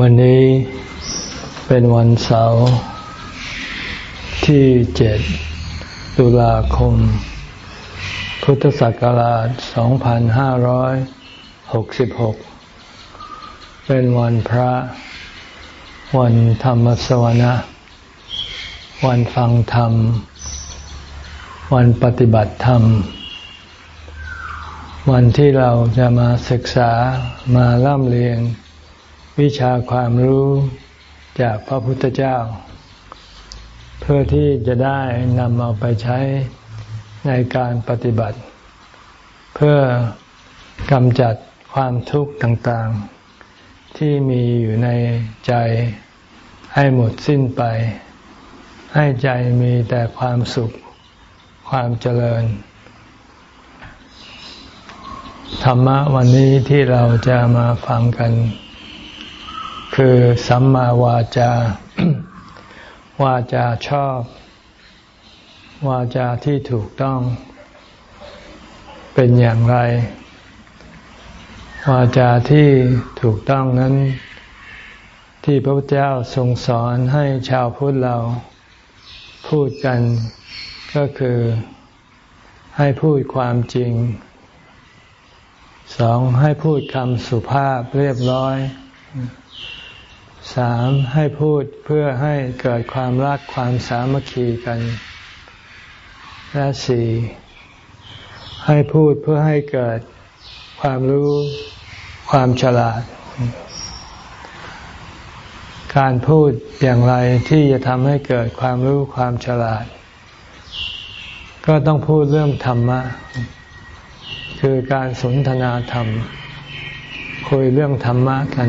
วันนี้เป็นวันเสาร์ที่เจ็ดตุลาคม พุทธศักราช 2566 เป็นวันพระ วันธรรมสวนะ วันฟังธรรม วันปฏิบัติธรรม วันที่เราจะมาศึกษามาล่ำเรียน วิชาความรู้จากพระพุทธเจ้า เพื่อที่จะได้นำเอาไปใช้ในการปฏิบัติ เพื่อกำจัดความทุกข์ต่างๆ ที่มีอยู่ในใจให้หมดสิ้นไป ให้ใจมีแต่ความสุข ความเจริญ ธรรมะวันนี้ที่เราจะมาฟังกัน คือสัมมาวาจา วาจาชอบ วาจาที่ถูกต้อง เป็นอย่างไร วาจาที่ถูกต้องนั้น ที่พระพุทธเจ้าทรงสอนให้ชาวพุทธเราพูดกันก็คือให้พูดความจริงสองให้พูดคำสุภาพเรียบร้อย สามให้พูดเพื่อให้เกิดความรักความสามัคคีกัน และสี่ให้พูดเพื่อให้เกิดความรู้ความฉลาด การพูดอย่างไรที่จะทำให้เกิดความรู้ความฉลาด ก็ต้องพูดเรื่องธรรมะ คือการสนทนาธรรม คุยเรื่องธรรมะกัน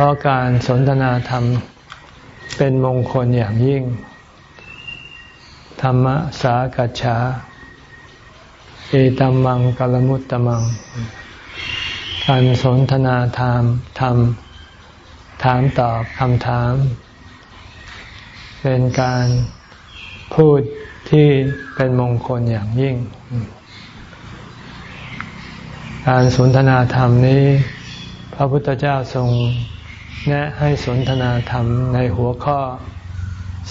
เพราะการสนทนาธรรมเป็นมงคลอย่างยิ่ง ธรรมะสากัจฉาเอตัมมังกลมุตตมัง การสนทนาธรรมธรรม ถามตอบคำถาม เป็นการพูดที่เป็นมงคลอย่างยิ่ง การสนทนาธรรมนี้ พระพุทธเจ้าทรง แนะให้สนทนาธรรมในหัวข้อ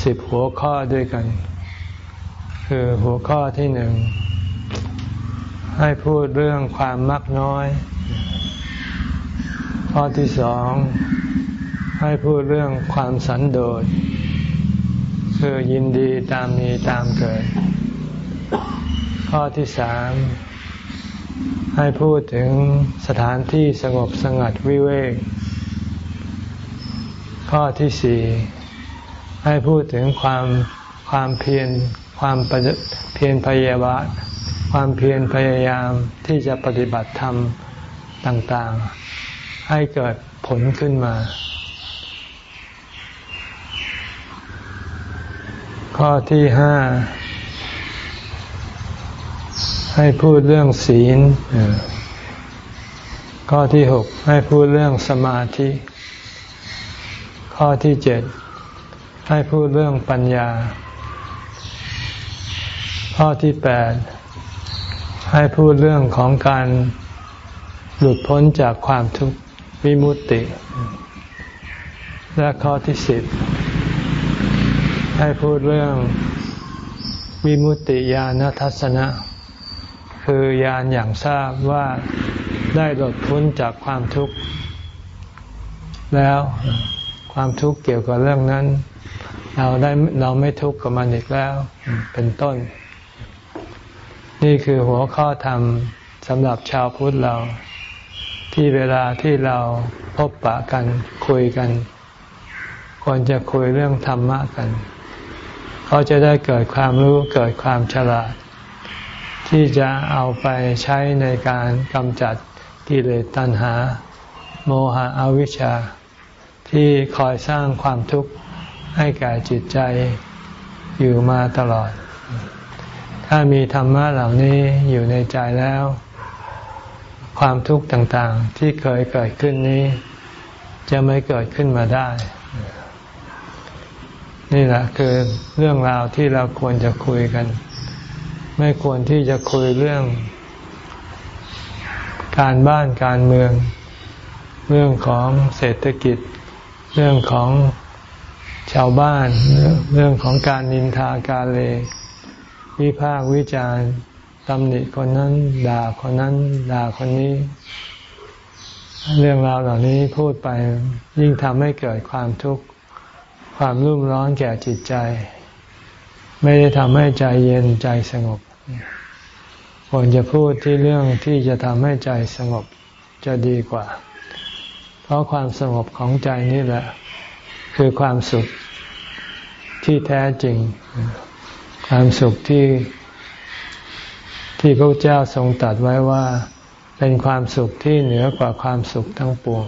สิบหัวข้อด้วยกัน คือหัวข้อที่หนึ่ง ให้พูดเรื่องความมักน้อย ข้อที่สอง ให้พูดเรื่องความสันโดษคือยินดีตามมีตามเกิด ข้อที่สามให้พูดถึงสถานที่สงบสงัดวิเวก ข้อที่สี่ให้พูดถึงความความเพียรความเพียรพยาบาทความเพียรพยายามที่จะปฏิบัติธรรมต่างๆ ให้เกิดผลขึ้นมา ข้อที่ห้าให้พูดเรื่องศีล ข้อที่หกให้พูดเรื่องสมาธิ ข้อที่เจ็ดให้พูดเรื่องปัญญา ข้อที่แปดให้พูดเรื่องของการหลุดพ้นจากความทุกข์วิมุตติ และข้อที่สิบให้พูดเรื่องวิมุตติญาณทัศนะ คือญาณอย่างทราบว่าได้หลุดพ้นจากความทุกข์แล้ว ความทุกข์เกี่ยวกับเรื่องนั้น เราได้เราไม่ทุกข์กับมันอีกแล้ว เป็นต้น นี่คือหัวข้อธรรมสำหรับชาวพุทธเรา ที่เวลาที่เราพบปะกันคุยกัน ควรจะคุยเรื่องธรรมะกันเขาจะได้เกิดความรู้เกิดความฉลาด ที่จะเอาไปใช้ในการกำจัดกิเลสตัณหา โมหะอวิชชา ที่คอยสร้างความทุกข์ให้แก่จิตใจอยู่มาตลอด ถ้ามีธรรมะเหล่านี้อยู่ในใจแล้ว ความทุกข์ต่างๆที่เคยเกิดขึ้นนี้ จะไม่เกิดขึ้นมาได้ นี่แหละคือเรื่องราวที่เราควรจะคุยกัน ไม่ควรที่จะคุยเรื่อง การบ้านการเมือง เรื่องของเศรษฐกิจ เรื่องของชาวบ้าน เรื่องของการนินทาการเลวิพากวิจารตำหนิคนนั้น ด่าคนนั้น ด่าคนนี้ เรื่องราวเหล่านี้พูดไปยิ่งทำให้เกิดความทุกข์ความรุ่มร้อนแก่จิตใจ ไม่ได้ทำให้ใจเย็นใจสงบควรจะพูดที่เรื่องที่จะทำให้ใจสงบจะดีกว่า เพราะความสงบของใจนี่แหละ คือความสุขที่แท้จริง ความสุขที่ที่พระเจ้าทรงตรัสไว้ว่า เป็นความสุขที่เหนือกว่าความสุขทั้งปวง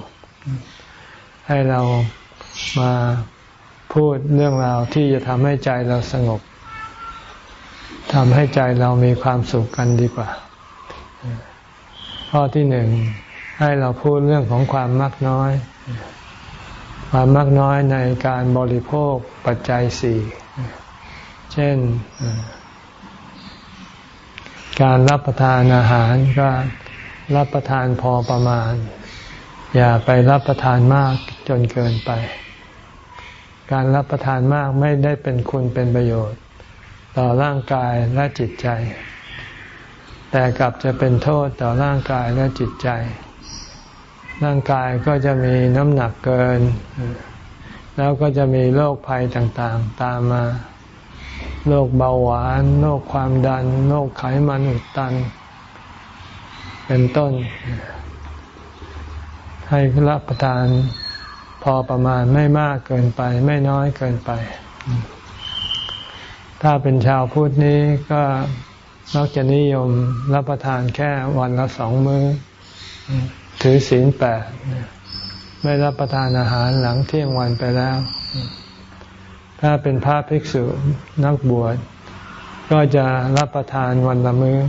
ให้เรามาพูดเรื่องราวที่จะทำให้ใจเราสงบทำให้ใจเรามีความสุขกันดีกว่า ข้อที่หนึ่ง ให้เราพูดเรื่องของความมักน้อย ความมักน้อยในการบริโภคปัจจัยสี่เช่น การรับประทานอาหารก็รับประทานพอประมาณ อย่าไปรับประทานมากจนเกินไป การรับประทานมากไม่ได้เป็นคุณเป็นประโยชน์ ต่อร่างกายและจิตใจ แต่กลับจะเป็นโทษต่อร่างกายและจิตใจ ร่างกายก็จะมีน้ำหนักเกิน แล้วก็จะมีโรคภัยต่างๆ ตามมา โรคเบาหวาน โรคความดัน โรคไขมันอุดตัน เป็นต้น ให้รับประทานพอประมาณไม่มากเกินไป ไม่น้อยเกินไป ถ้าเป็นชาวพุทธนี้ก็มักจะนิยมรับประทานแค่วันละสองมือ้อ ถือศีลแปดไม่รับประทานอาหารหลังเที่ยงวันไปแล้ว ถ้าเป็นพระภิกษุนักบวช ก็จะรับประทานวันละมือ้อ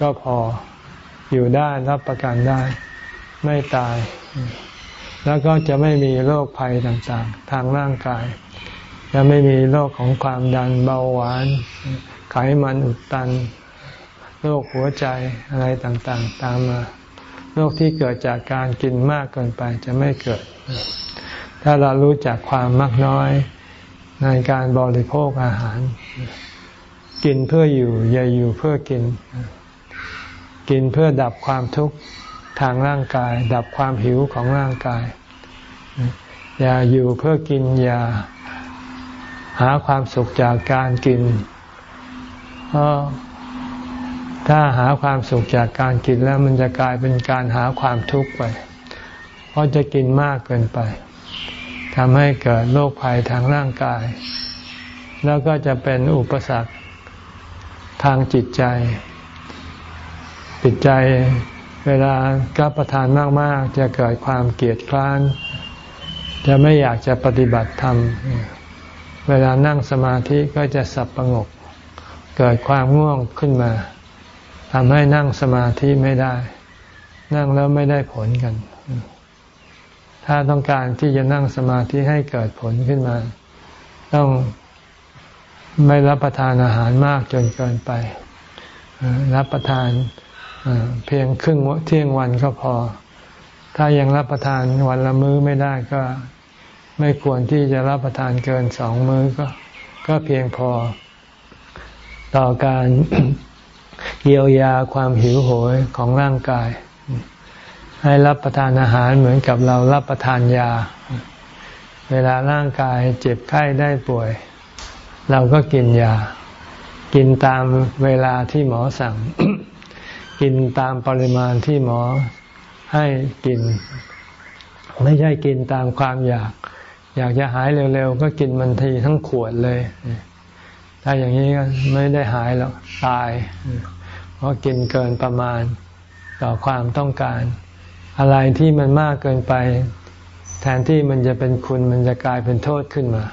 ก็พออยู่ได้รับประกันได้ ไม่ตาย แล้วก็จะไม่มีโรคภัยต่างๆ ทางร่างกาย จะไม่มีโรคของความดันเบาหวาน ไขมันอุดตัน โรคหัวใจอะไรต่างๆ ตามมา โรคที่เกิดจากการกินมากเกินไปจะไม่เกิด ถ้าเรารู้จักความมากน้อยในการบริโภคอาหาร กินเพื่ออยู่อย่าอยู่เพื่อกิน กินเพื่อดับความทุกข์ทางร่างกาย ดับความหิวของร่างกาย อย่าอยู่เพื่อกินอย่าหาความสุขจากการกินเพราะ ถ้าหาความสุขจากการกินแล้วมันจะกลายเป็นการหาความทุกข์ไป เพราะจะกินมากเกินไปทำให้เกิดโรคภัยทางร่างกาย แล้วก็จะเป็นอุปสรรคทางจิตใจ จิตใจเวลารับประทานมาก ๆ จะเกิดความเกลียดคร้าน จะไม่อยากจะปฏิบัติธรรม เวลานั่งสมาธิก็จะสับประงก เกิดความง่วงขึ้นมา ทำให้นั่งสมาธิไม่ได้ นั่งแล้วไม่ได้ผลกัน ถ้าต้องการที่จะนั่งสมาธิให้เกิดผลขึ้นมา ต้องไม่รับประทานอาหารมากจนเกินไป รับประทานเพียงครึ่งเที่ยงวันก็พอ ถ้ายังรับประทานวันละมื้อไม่ได้ก็ไม่ควรที่จะรับประทานเกินสองมื้อก็ ก็เพียงพอ ต่อการ เยียวยาความหิวโหยของร่างกาย ให้รับประทานอาหารเหมือนกับเรารับประทานยา เวลาร่างกายเจ็บไข้ได้ป่วย เราก็กินยา กินตามเวลาที่หมอสั่ง กินตามปริมาณที่หมอให้กิน ไม่ใช่กินตามความอยาก อยากจะหายเร็วๆ ก็กินมันทีทั้งขวดเลย ถ้าอย่างนี้ก็ไม่ได้หายหรอกตาย เพราะกินเกินประมาณต่อความต้องการ อะไรที่มันมากเกินไป แทนที่มันจะเป็นคุณมันจะกลายเป็นโทษขึ้นมา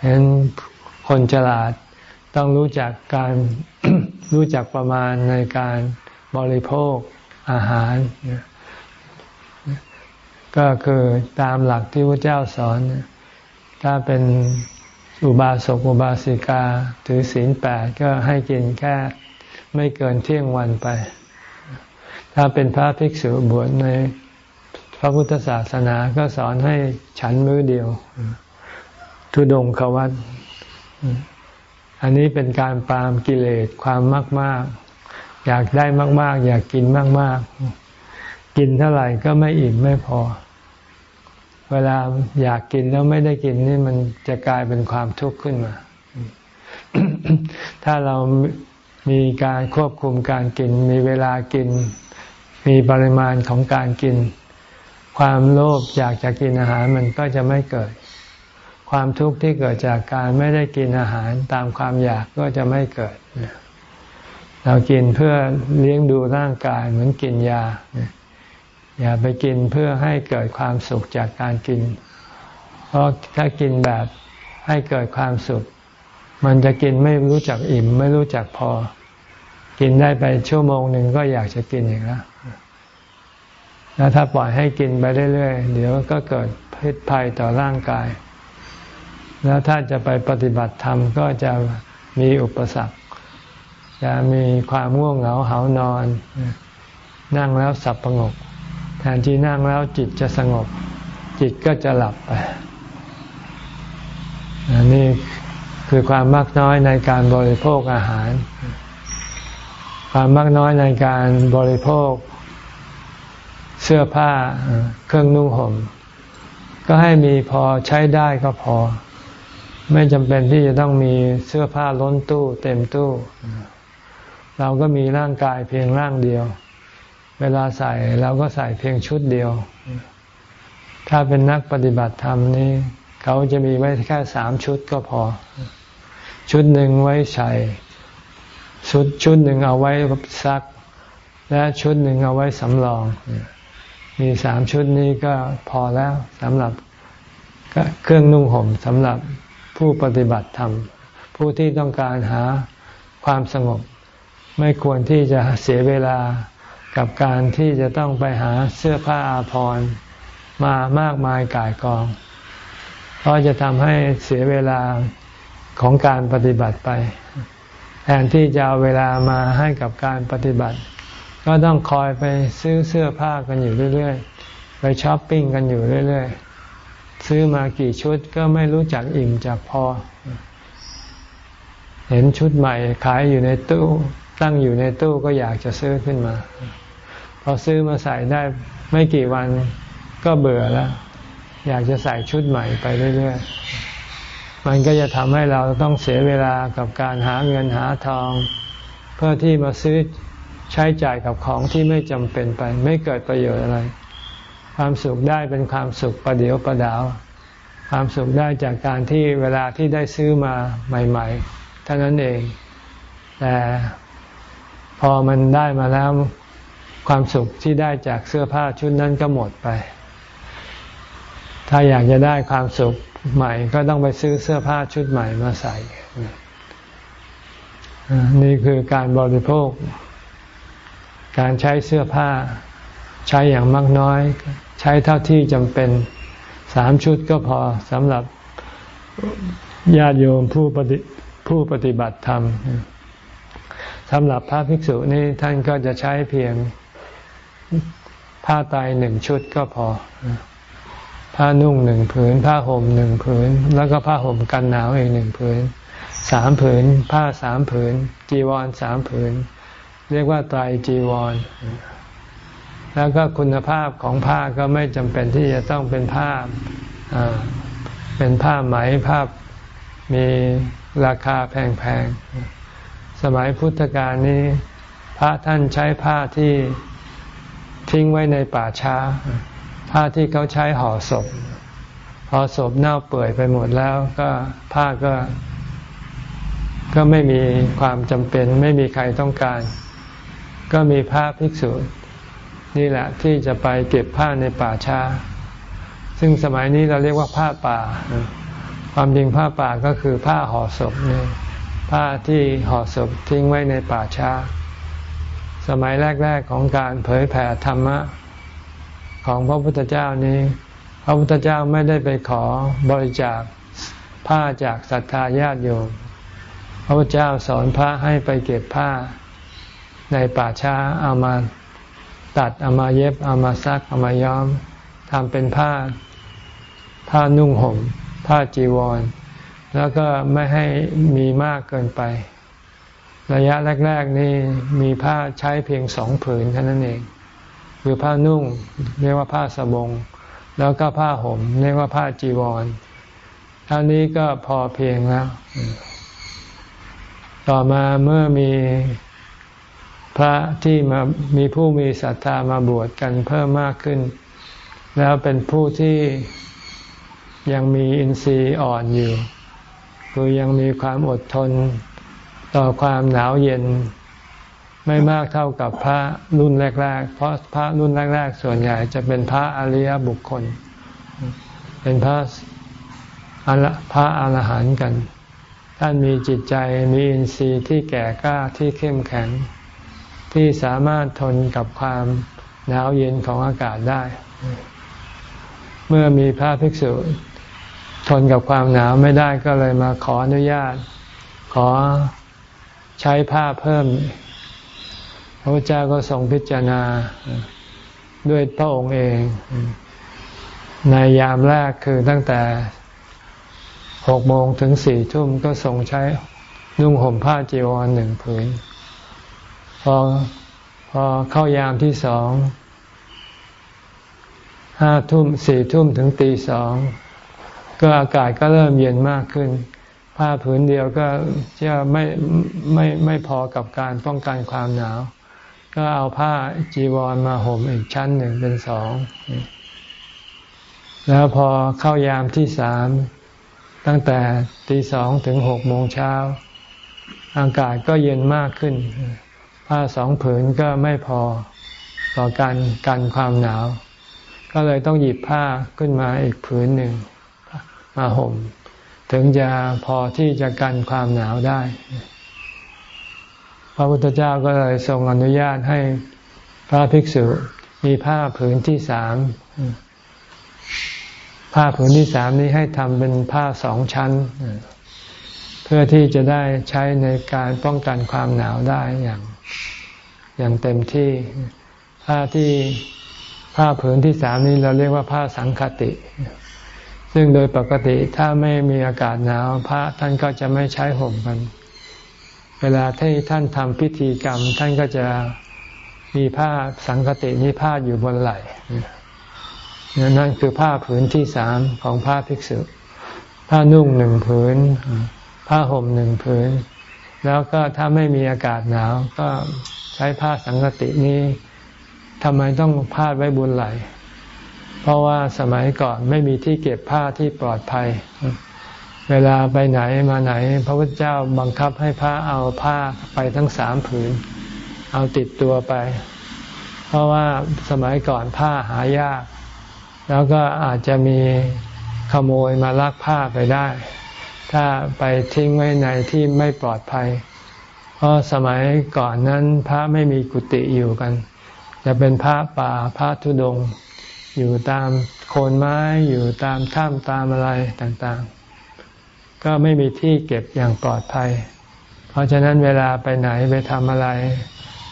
ฉะนั้นคนฉลาดต้องรู้จักการรู้จักประมาณในการบริโภคอาหาร ก็คือตามหลักที่พระเจ้าสอน ถ้าเป็น อุบาสกอุบาสิกา ถือศีลแปดก็ให้กินแค่ไม่เกินเที่ยงวันไป ถ้าเป็นพระภิกษุบวชในพระพุทธศาสนาก็สอนให้ฉันมื้อเดียว ทุดงควัตอันนี้เป็นการปรามกิเลสความมากมากอยากได้มาก ๆ อยากกินมาก ๆ กินเท่าไหร่ก็ไม่อิ่มไม่พอ เวลาอยากกินแล้วไม่ได้กินนี่มันจะกลายเป็นความทุกข์ขึ้นมา ถ้าเรามีการควบคุมการกิน มีเวลากิน มีปริมาณของการกิน ความโลภอยากจะกินอาหารมันก็จะไม่เกิด ความทุกข์ที่เกิดจากการไม่ได้กินอาหารตามความอยากก็จะไม่เกิด เรากินเพื่อเลี้ยงดูร่างกายเหมือนกินยา อย่าไปกินเพื่อให้เกิดความสุขจากการกิน เพราะถ้ากินแบบให้เกิดความสุข มันจะกินไม่รู้จักอิ่ม ไม่รู้จักพอ กินได้ไปชั่วโมงหนึ่งก็อยากจะกินอย่างนั้นแล้วถ้าปล่อยให้กินไปเรื่อยๆ เดี๋ยวก็เกิดพิษภัยต่อร่างกาย แล้วถ้าจะไปปฏิบัติธรรมก็จะมีอุปสรรค จะมีความง่วงเหงาเหานอน นั่งแล้วสับประงก แทนที่นั่งแล้วจิตจะสงบ จิตก็จะหลับไปอันนี้คือความมากน้อยในการบริโภคอาหาร ความมากน้อยในการบริโภค เสื้อผ้าเครื่องนุ่งห่ม ก็ให้มีพอใช้ได้ก็พอ ไม่จำเป็นที่จะต้องมีเสื้อผ้าล้นตู้เต็มตู้ เราก็มีร่างกายเพียงร่างเดียว เวลาใส่เราก็ใส่เพียงชุดเดียว ถ้าเป็นนักปฏิบัติธรรมนี่เขาจะมีไว้แค่สามชุดก็พอ ชุดหนึ่งไว้ใส่ชุดชุดหนึ่งเอาไว้ซัก และชุดหนึ่งเอาไว้สำรอง มีสามชุดนี้ก็พอแล้วสำหรับเครื่องนุ่งห่มสำหรับผู้ปฏิบัติธรรม ผู้ที่ต้องการหาความสงบ ไม่ควรที่จะเสียเวลา กับการที่จะต้องไปหาเสื้อผ้าอาภรณ์มามากมายกายกอง เพราะจะทำให้เสียเวลาของการปฏิบัติไป แทนที่จะเอาเวลามาให้กับการปฏิบัติ ก็ต้องคอยไปซื้อเสื้อผ้ากันอยู่เรื่อยๆ ไปช้อปปิ้งกันอยู่เรื่อยๆ ซื้อมากี่ชุดก็ไม่รู้จักอิ่มจากพอ เห็นชุดใหม่ขายอยู่ในตู้ ตั้งอยู่ในตู้ก็อยากจะซื้อขึ้นมา พอซื้อมาใส่ได้ไม่กี่วันก็เบื่อแล้ว อยากจะใส่ชุดใหม่ไปเรื่อยๆ มันก็จะทำให้เราต้องเสียเวลากับการหาเงินหาทอง เพื่อที่มาซื้อใช้จ่ายกับของที่ไม่จำเป็นไป ไม่เกิดประโยชน์อะไร ความสุขได้เป็นความสุขประเดียวประดาว ความสุขได้จากการที่เวลาที่ได้ซื้อมาใหม่ๆเท่านั้นเอง แต่พอมันได้มาแล้ว ความสุขที่ได้จากเสื้อผ้าชุดนั้นก็หมดไป ถ้าอยากจะได้ความสุขใหม่ก็ต้องไปซื้อเสื้อผ้าชุดใหม่มาใส่ นี่คือการบริโภค การใช้เสื้อผ้า ใช้อย่างมากน้อย ใช้เท่าที่จำเป็นสามชุดก็พอสำหรับญาติโยมผู้ปฏิผู้ปฏิบัติธรรมสำหรับพระภิกษุนี่ท่านก็จะใช้เพียง ผ้าไตหนึ่งชุดก็พอ ผ้านุ่งหนึ่งผืน ผ้าห่มหนึ่งผืน แล้วก็ผ้าห่มกันหนาวอีกหนึ่งผืนสามผืน ผ้าสามผืน จีวรสามผืน เรียกว่าไตรจีวร แล้วก็คุณภาพของผ้าก็ไม่จำเป็นที่จะต้องเป็นผ้าเป็นผ้าไหมผ้ามีราคาแพงๆ สมัยพุทธกาลนี้ พระท่านใช้ผ้าที่ ทิ้งไว้ในป่าช้า ผ้าที่เขาใช้ห่อศพ พอศพเน่าเปื่อยไปหมดแล้วก็ผ้าก็ ก็ไม่มีความจำเป็นไม่มีใครต้องการ ก็มีผ้าภิกษุ นี่แหละที่จะไปเก็บผ้าในป่าช้า ซึ่งสมัยนี้เราเรียกว่าผ้าป่า ความจริงผ้าป่าก็คือผ้าห่อศพเนี่ยผ้าที่ห่อศพทิ้งไว้ในป่าช้า สมัยแรก ๆของการเผยแผ่ธรรมะของพระพุทธเจ้านี้ พระพุทธเจ้าไม่ได้ไปขอบริจาคผ้าจากศรัทธาญาติโยม พระพุทธเจ้าสอนพระให้ไปเก็บผ้าในป่าช้าเอามาตัดเอามาเย็บเอามาซักเอามาย้อมทำเป็นผ้า ผ้านุ่งห่ม ผ้าจีวร แล้วก็ไม่ให้มีมากเกินไป ระยะแรก ๆ นี่มีผ้าใช้เพียงสองผืนเท่านั้นเอง คือผ้านุ่ง เรียกว่าผ้าสบง แล้วก็ผ้าห่มเรียกว่าผ้าจีวร เท่านี้ก็พอเพียงแล้ว ต่อมาเมื่อมีพระที่มามีผู้มีศรัทธามาบวชกันเพิ่มมากขึ้น แล้วเป็นผู้ที่ยังมีอินทรีย์อ่อนอยู่ คือยังมีความอดทน ต่อความหนาวเย็นไม่มากเท่ากับพระรุ่นแรก ๆ เพราะพระรุ่นแรก ๆ ส่วนใหญ่จะเป็นพระอริยบุคคล เป็นพระพระอรหันต์กัน ท่านมีจิตใจมีอินทรีย์ที่แก่กล้าที่เข้มแข็ง ที่สามารถทนกับความหนาวเย็นของอากาศได้ เมื่อมีพระภิกษุทนกับความหนาวไม่ได้ก็เลยมาขออนุญาต ขอ ใช้ผ้าเพิ่ม พระพุทธเจ้าก็ทรงพิจารณาด้วยพระองค์เอง ในยามแรกคือตั้งแต่หกโมงถึงสี่ทุ่มก็ทรงใช้นุ่งห่มผ้าจีวรหนึ่งผืน พอพอเข้ายามที่สองห้าทุ่มสี่ทุ่มถึงตีสองก็อากาศก็เริ่มเย็นมากขึ้น ผ้าผืนเดียวก็จะไม่ไม่ไม่พอกับการป้องกันความหนาว ก็เอาผ้าจีวรมาห่มอีกชั้นหนึ่งเป็นสอง แล้วพอเข้ายามที่สามตั้งแต่ตีสองถึงหกโมงเช้า อากาศก็เย็นมากขึ้น ผ้าสองผืนก็ไม่พอต่อการกันความหนาว ก็เลยต้องหยิบผ้าขึ้นมาอีกผืนหนึ่งมาห่ม ถึงจะพอที่จะกันความหนาวได้ พระพุทธเจ้าก็เลยทรงอนุญาตให้พระภิกษุมีผ้าผืนที่สามผ้าผืนที่สามนี้ให้ทำเป็นผ้าสองชั้น เพื่อที่จะได้ใช้ในการป้องกันความหนาวได้อย่าง อย่างเต็มที่ ผ้าที่ผ้าผืนที่สามนี้เราเรียกว่าผ้าสังคติ ซึ่งโดยปกติถ้าไม่มีอากาศหนาวพระท่านก็จะไม่ใช้ห่มกัน เวลาที่ท่านทำพิธีกรรม ท่านก็จะมีผ้าสังคตินี้ผ้าอยู่บนไหล่นั่นคือผ้าผืนที่สามของผ้าภิกษุ ผ้านุ่งหนึ่งผืน ผ้าห่มหนึ่งผืน แล้วก็ถ้าไม่มีอากาศหนาว ก็ใช้ผ้าสังกตินี้ทำไมต้องพาดไว้บนไหล่ เพราะว่าสมัยก่อนไม่มีที่เก็บผ้าที่ปลอดภัย เวลาไปไหนมาไหน พระพุทธเจ้าบังคับให้พระเอาผ้าไปทั้งสามผืน เอาติดตัวไป เพราะว่าสมัยก่อนผ้าหายาก แล้วก็อาจจะมีขโมยมาลักผ้าไปได้ ถ้าไปทิ้งไว้ในที่ไม่ปลอดภัย เพราะสมัยก่อนนั้นพระไม่มีกุฏิอยู่กัน จะเป็นพระป่าพระธุดง อยู่ตามโคนไม้อยู่ตามถ้ำตามอะไรต่างๆ ก็ไม่มีที่เก็บอย่างปลอดภัย เพราะฉะนั้นเวลาไปไหนไปทำอะไร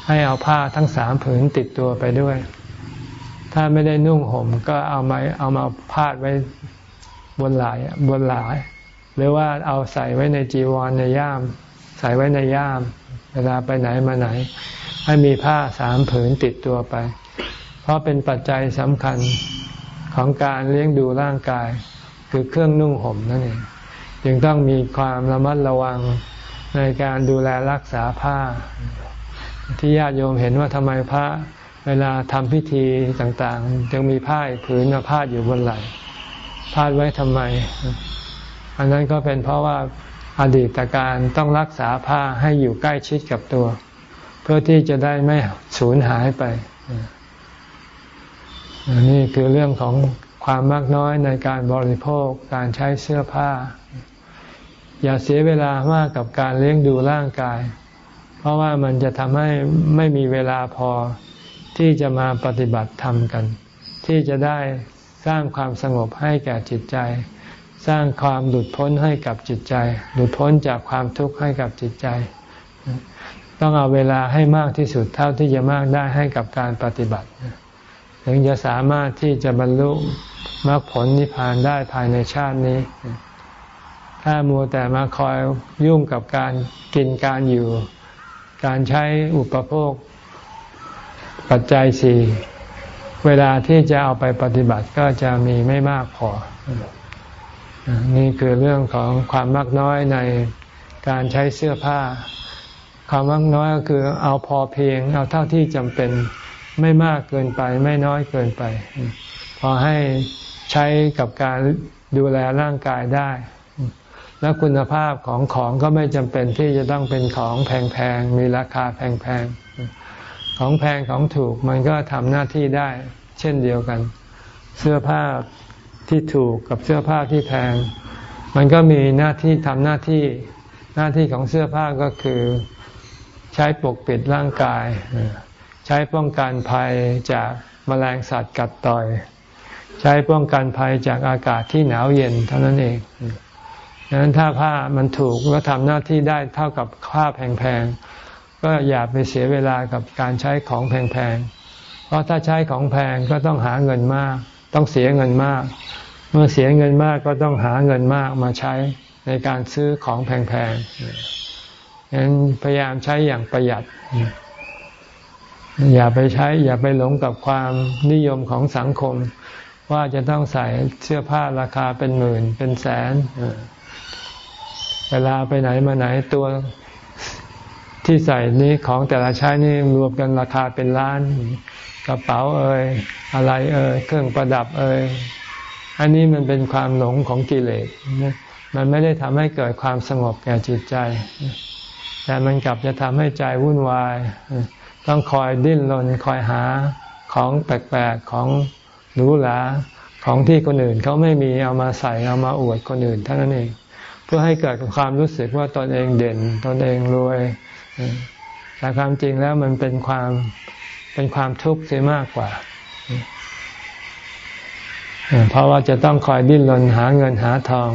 ให้เอาผ้าทั้งสามผืนติดตัวไปด้วย ถ้าไม่ได้นุ่งห่มก็เอามาเอามาพาดไว้บนหลายบนหลาย หรือว่าเอาใส่ไว้ในจีวรในย่าม ใส่ไว้ในย่าม เวลาไปไหนมาไหน ให้มีผ้าสามผืนติดตัวไป เพราะเป็นปัจจัยสำคัญของการเลี้ยงดูร่างกาย คือเครื่องนุ่งห่มนั่นเองจึงต้องมีความระมัดระวังในการดูแลรักษาผ้า ที่ญาติโยมเห็นว่าทำไมพระเวลาทำพิธีต่างๆยังมีผ้าผืนมาพาดอยู่บนไหล่พาดไว้ทำไม อันนั้นก็เป็นเพราะว่าอดีตการต้องรักษาผ้าให้อยู่ใกล้ชิดกับตัว เพื่อที่จะได้ไม่สูญหายไป นี่คือเรื่องของความมากน้อยในการบริโภคการใช้เสื้อผ้า อย่าเสียเวลามากกับการเลี้ยงดูร่างกาย เพราะว่ามันจะทำให้ไม่มีเวลาพอที่จะมาปฏิบัติธรรมกัน ที่จะได้สร้างความสงบให้แก่จิตใจ สร้างความหลุดพ้นให้กับจิตใจ หลุดพ้นจากความทุกข์ให้กับจิตใจ ต้องเอาเวลาให้มากที่สุดเท่าที่จะมากได้ให้กับการปฏิบัติ ถึงจะสามารถที่จะบรรลุมรรคผลนิพพานได้ภายในชาตินี้ ถ้ามัวแต่มาคอยยุ่งกับการกินการอยู่ การใช้อุปโภค ปัจจัยสี่เวลาที่จะเอาไปปฏิบัติก็จะมีไม่มากพอ นี่คือเรื่องของความมากน้อยในการใช้เสื้อผ้า ความมากน้อยก็คือเอาพอเพียง เอาเท่าที่จำเป็น ไม่มากเกินไป ไม่น้อยเกินไป พอให้ใช้กับการดูแลร่างกายได้ แล้วคุณภาพของของก็ไม่จำเป็นที่จะต้องเป็นของแพงๆ มีราคาแพงๆ ของแพงของถูกมันก็ทำหน้าที่ได้ เช่นเดียวกัน เสื้อผ้าที่ถูกกับเสื้อผ้าที่แพง มันก็มีหน้าที่ทำหน้าที่หน้าที่ของเสื้อผ้าก็คือใช้ปกปิดร่างกาย ช้ป้องกันภัยจากมแมลงสัตว์กัดต่อย ใช้ป้องกันภัยจากอากาศที่หนาวเย็นเท่านั้นเองดังนั้นถ้าผ้ามันถูกก็ทำหน้าที่ได้เท่ากับผ้าแพงๆ ก็อย่าไปเสียเวลากับการใช้ของแพงๆ เพราะถ้าใช้ของแพงก็ต้องหาเงินมาก ต้องเสียเงินมาก เมื่อเสียเงินมากก็ต้องหาเงินมากมาใช้ในการซื้อของแพงๆงั้นพยายามใช้อย่างประหยัด อย่าไปใช้อย่าไปหลงกับความนิยมของสังคม ว่าจะต้องใส่เสื้อผ้าราคาเป็นหมื่นเป็นแสน เวลาไปไหนมาไหนตัวที่ใส่นี้ของแต่ละใช้นี่รวมกันราคาเป็นล้าน กระเป๋าเอ่ยอะไรเอ่ยเครื่องประดับเอ่ยอันนี้มันเป็นความหลงของกิเลสมันไม่ได้ทำให้เกิดความสงบแก่จิตใจ แต่มันกลับจะทำให้ใจวุ่นวาย ต้องคอยดิ้นรนคอยหาของแปลกๆของหรูหราของที่คนอื่นเขาไม่มีเอามาใส่เอามาอวดคนอื่นเท่านั้นเอง เพื่อให้เกิดความรู้สึกว่าตนเองเด่นตนเองรวยแต่ความจริงแล้วมันเป็นความเป็นความทุกข์เสียมากกว่า เพราะว่าจะต้องคอยดิ้นรนหาเงินหาทอง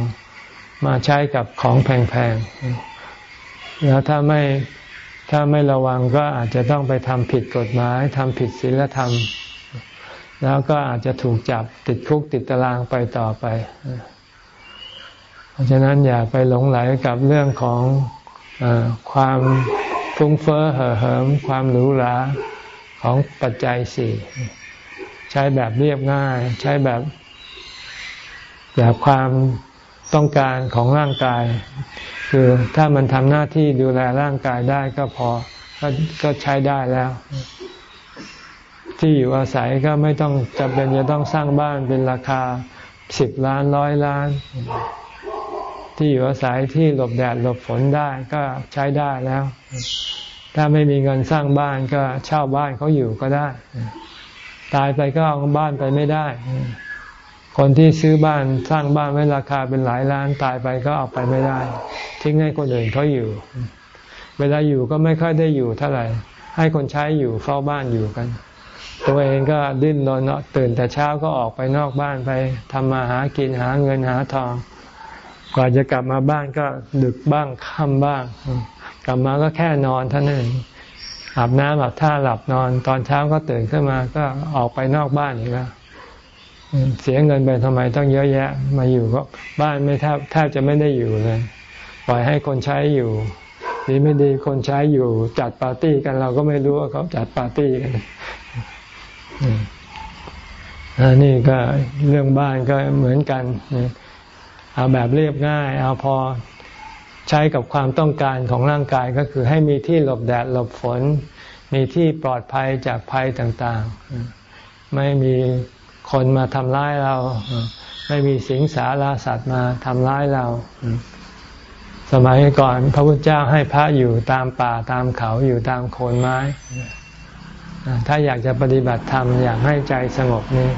มาใช้กับของแพงๆ แล้วถ้าไม่ ถ้าไม่ระวังก็อาจจะต้องไปทำผิดกฎหมายทำผิดศีลธรรม แล้วก็อาจจะถูกจับติดคุกติดตารางไปต่อไป เพราะฉะนั้นอย่าไปหลงไหลกับเรื่องของอความฟุ้งเฟ้อเห่อเหิมความหรูหราของปัจจัยสี่ใช้แบบเรียบง่าย ใช้แบบแบบความต้องการของร่างกาย คือถ้ามันทำหน้าที่ดูแลร่างกายได้ก็พอก็ก็ใช้ได้แล้ว ที่อยู่อาศัยก็ไม่ต้องจำเป็นจะต้องสร้างบ้านเป็นราคาสิบล้านร้อยล้าน ที่อยู่อาศัยที่หลบแดดหลบฝนได้ก็ใช้ได้แล้ว ถ้าไม่มีเงินสร้างบ้านก็เช่าบ้านเขาอยู่ก็ได้ ตายไปก็เอาบ้านไปไม่ได้ คนที่ซื้อบ้านสร้างบ้านไว้ราคาเป็นหลายล้านตายไปก็เอาไปไม่ได้ ทิ้งให้คนอื่นเขาอยู่ เวลาอยู่ก็ไม่ค่อยได้อยู่เท่าไหร่ ให้คนใช้อยู่เฝ้าบ้านอยู่กัน ตัวเองก็ดิ้นรนตื่นแต่เช้าก็ออกไปนอกบ้านไปทำมาหากินหาเงินหาทอง กว่าจะกลับมาบ้านก็ดึกบ้างค่ำบ้าง กลับมาก็แค่นอนเท่านั้นอาบน้ำอาบท่าหลับนอน ตอนเช้าก็ตื่นขึ้นมาก็ออกไปนอกบ้านอีกแล้ว เสียเงินไปทำไมต้องเยอะแยะมาอยู่ก็บ้านไม่แทบแทบจะไม่ได้อยู่เลย ปล่อยให้คนใช้อยู่ดีไม่ดีคนใช้อยู่จัดปาร์ตี้กันเราก็ไม่รู้ว่าเขาจัดปาร์ตี้กันอันนี้ก็เรื่องบ้านก็เหมือนกัน เอาแบบเรียบง่าย เอาพอใช้กับความต้องการของร่างกายก็คือให้มีที่หลบแดดหลบฝน มีที่ปลอดภัยจากภัยต่าง ๆ ไม่มี คนมาทำร้ายเรา ไม่มีสิงสาราสัตว์มาทำร้ายเรา สมัยก่อนพระพุทธเจ้าให้พระอยู่ตามป่าตามเขาอยู่ตามโคนไม้ ถ้าอยากจะปฏิบัติธรรมอยากให้ใจสงบนี่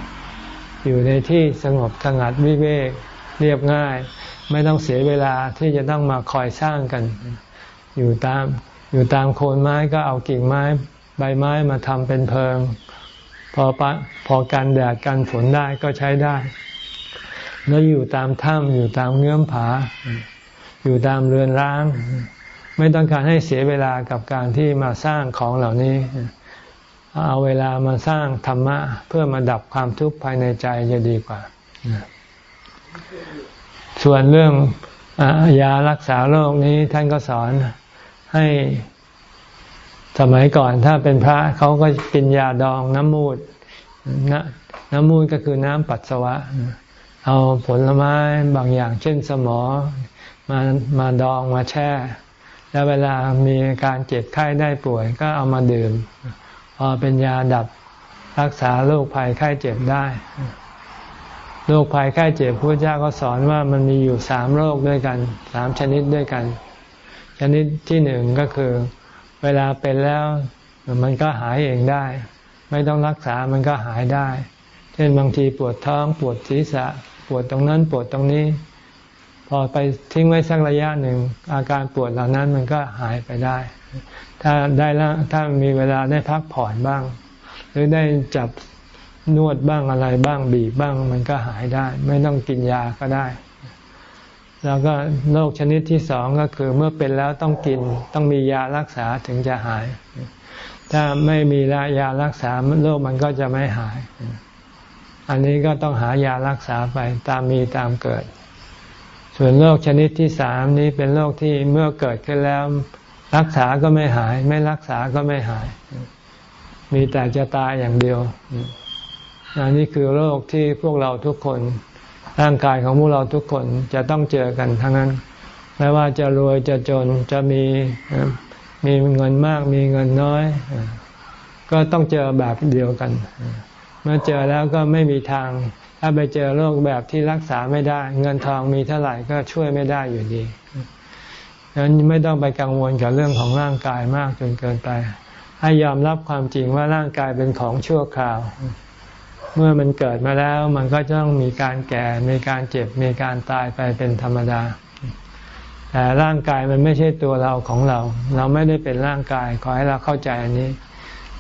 อยู่ในที่สงบสงัดวิเวกเรียบง่าย ไม่ต้องเสียเวลาที่จะต้องมาคอยสร้างกัน อยู่ตามอยู่ตามโคนไม้ก็เอากิ่งไม้ ใบไม้มาทำเป็นเพิง อปะพอกันแดดกันฝนได้ก็ใช้ได้ แล้วอยู่ตามถ้ำอยู่ตามเงื่อมผา อยู่ตามเรือนร้าง ไม่ต้องการให้เสียเวลากับการที่มาสร้างของเหล่านี้เเอาเวลามาสร้างธรรมะ เพื่อมาดับความทุกข์ภายในใจจะดีกว่า ส่วนเรื่องยารักษาโรคนี้ท่านก็สอนให้ สมัยก่อนถ้าเป็นพระเขาก็กินยาดองน้ำมูดนน้ำมูดก็คือน้ำปัสสาวะ เอาผลไม้บางอย่าง เช่นสมอมามาดองมาแช่ แล้วเวลามีการเจ็บไข้ได้ป่วยก็เอามาดื่ม พอเป็นยาดับรักษาโรคภัยไข้เจ็บได้โรคภัยไข้เจ็บพระเจ้าก็สอนว่ามันมีอยู่สามโรคด้วยกันสามชนิดด้วยกัน ชนิดที่หนึ่งก็คือ เวลาเป็นแล้วมันก็หายเองได้ ไม่ต้องรักษามันก็หายได้ เช่นบางทีปวดท้องปวดศีรษะ ปวดตรงนั้นปวดตรงนี้ พอไปทิ้งไว้สักระยะหนึ่ง อาการปวดเหล่านั้นมันก็หายไปได้ ถ้าได้ล้วถ้ามีเวลาได้พักผ่อนบ้าง หรือได้จับนวดบ้างอะไรบ้างบีบบ้างมันก็หายได้ ไม่ต้องกินยาก็ได้ แล้วก็โรคชนิดที่สองก็คือเมื่อเป็นแล้วต้องกินต้องมียารักษาถึงจะหาย ถ้าไม่มียารักษาโรคมันก็จะไม่หาย อันนี้ก็ต้องหายารักษาไปตามมีตามเกิด ส่วนโรคชนิดที่สามนี้เป็นโรคที่เมื่อเกิดขึ้นแล้วรักษาก็ไม่หาย ไม่รักษาก็ไม่หาย มีแต่จะตายอย่างเดียวอันนี่คือโรคที่พวกเราทุกคน ร่างกายของพวกเราทุกคนจะต้องเจอกันทั้งนั้นไม่ว่าจะรวยจะจนจะมีมีเงินมากมีเงินน้อย ก็ต้องเจอแบบเดียวกัน เมื่อเจอแล้วก็ไม่มีทาง ถ้าไปเจอโรคแบบที่รักษาไม่ได้ เงินทองมีเท่าไหร่ก็ช่วยไม่ได้อยู่ดีดังนั้นไม่ต้องไปกังวลกับเรื่องของร่างกายมากจนเกินไป ให้ยอมรับความจริงว่าร่างกายเป็นของชั่วคราว เมื่อมันเกิดมาแล้วมันก็จะต้องมีการแก่ มีการเจ็บ มีการตายไปเป็นธรรมดา แต่ร่างกายมันไม่ใช่ตัวเราของเรา เราไม่ได้เป็นร่างกาย ขอให้เราเข้าใจอันนี้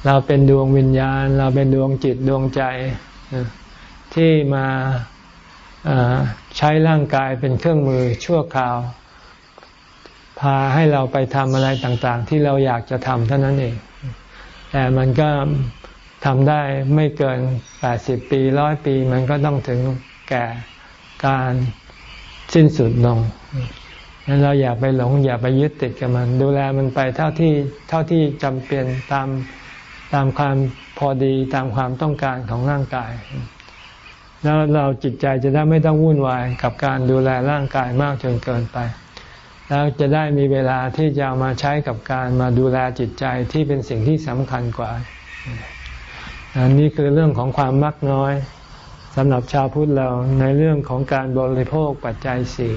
เราเป็นดวงวิญญาณ เราเป็นดวงจิตดวงใจที่มาใช้ร่างกายเป็นเครื่องมือชั่วคราว พาให้เราไปทำอะไรต่างๆ ที่เราอยากจะทำเท่านั้นเอง แต่มันก็ ทำได้ไม่เกินแปดสิบปีร้อยปีมันก็ต้องถึงแก่การสิ้นสุดลงนั้นเราอย่าไปหลง อย่าไปยึดติดกับมัน ดูแลมันไปเท่าที่เท่าที่จำเป็นตามตามความพอดีตามความต้องการของร่างกาย แล้วเราจิตใจจะได้ไม่ต้องวุ่นวายกับการดูแลร่างกายมากจนเกินไป แล้วจะได้มีเวลาที่จะมาใช้กับการมาดูแลจิตใจที่เป็นสิ่งที่สำคัญกว่า อันนี้คือเรื่องของความมักน้อยสำหรับชาวพุทธเราในเรื่องของการบริโภคปัจจัยสี่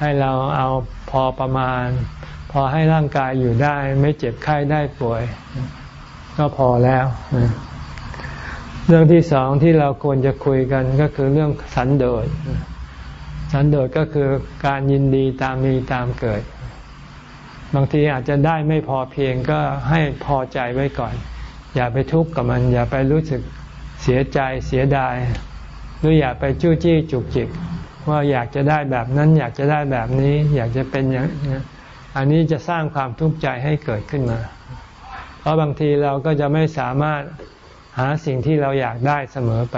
ให้เราเอาพอประมาณ พอให้ร่างกายอยู่ได้ ไม่เจ็บไข้ได้ป่วย ก็พอแล้ว เรื่องที่สองที่เราควรจะคุยกันก็คือเรื่องสันโดษสันโดษก็คือการยินดีตามมีตามเกิด บางทีอาจจะได้ไม่พอเพียงก็ให้พอใจไว้ก่อน อย่าไปทุกข์กับมัน อย่าไปรู้สึกเสียใจเสียดาย หรืออย่าไปจู้จี้จุกจิก ว่าอยากจะได้แบบนั้น อยากจะได้แบบนี้ อยากจะเป็นอย่างนี้อันนี้จะสร้างความทุกข์ใจให้เกิดขึ้นมา เพราะบางทีเราก็จะไม่สามารถหาสิ่งที่เราอยากได้เสมอไป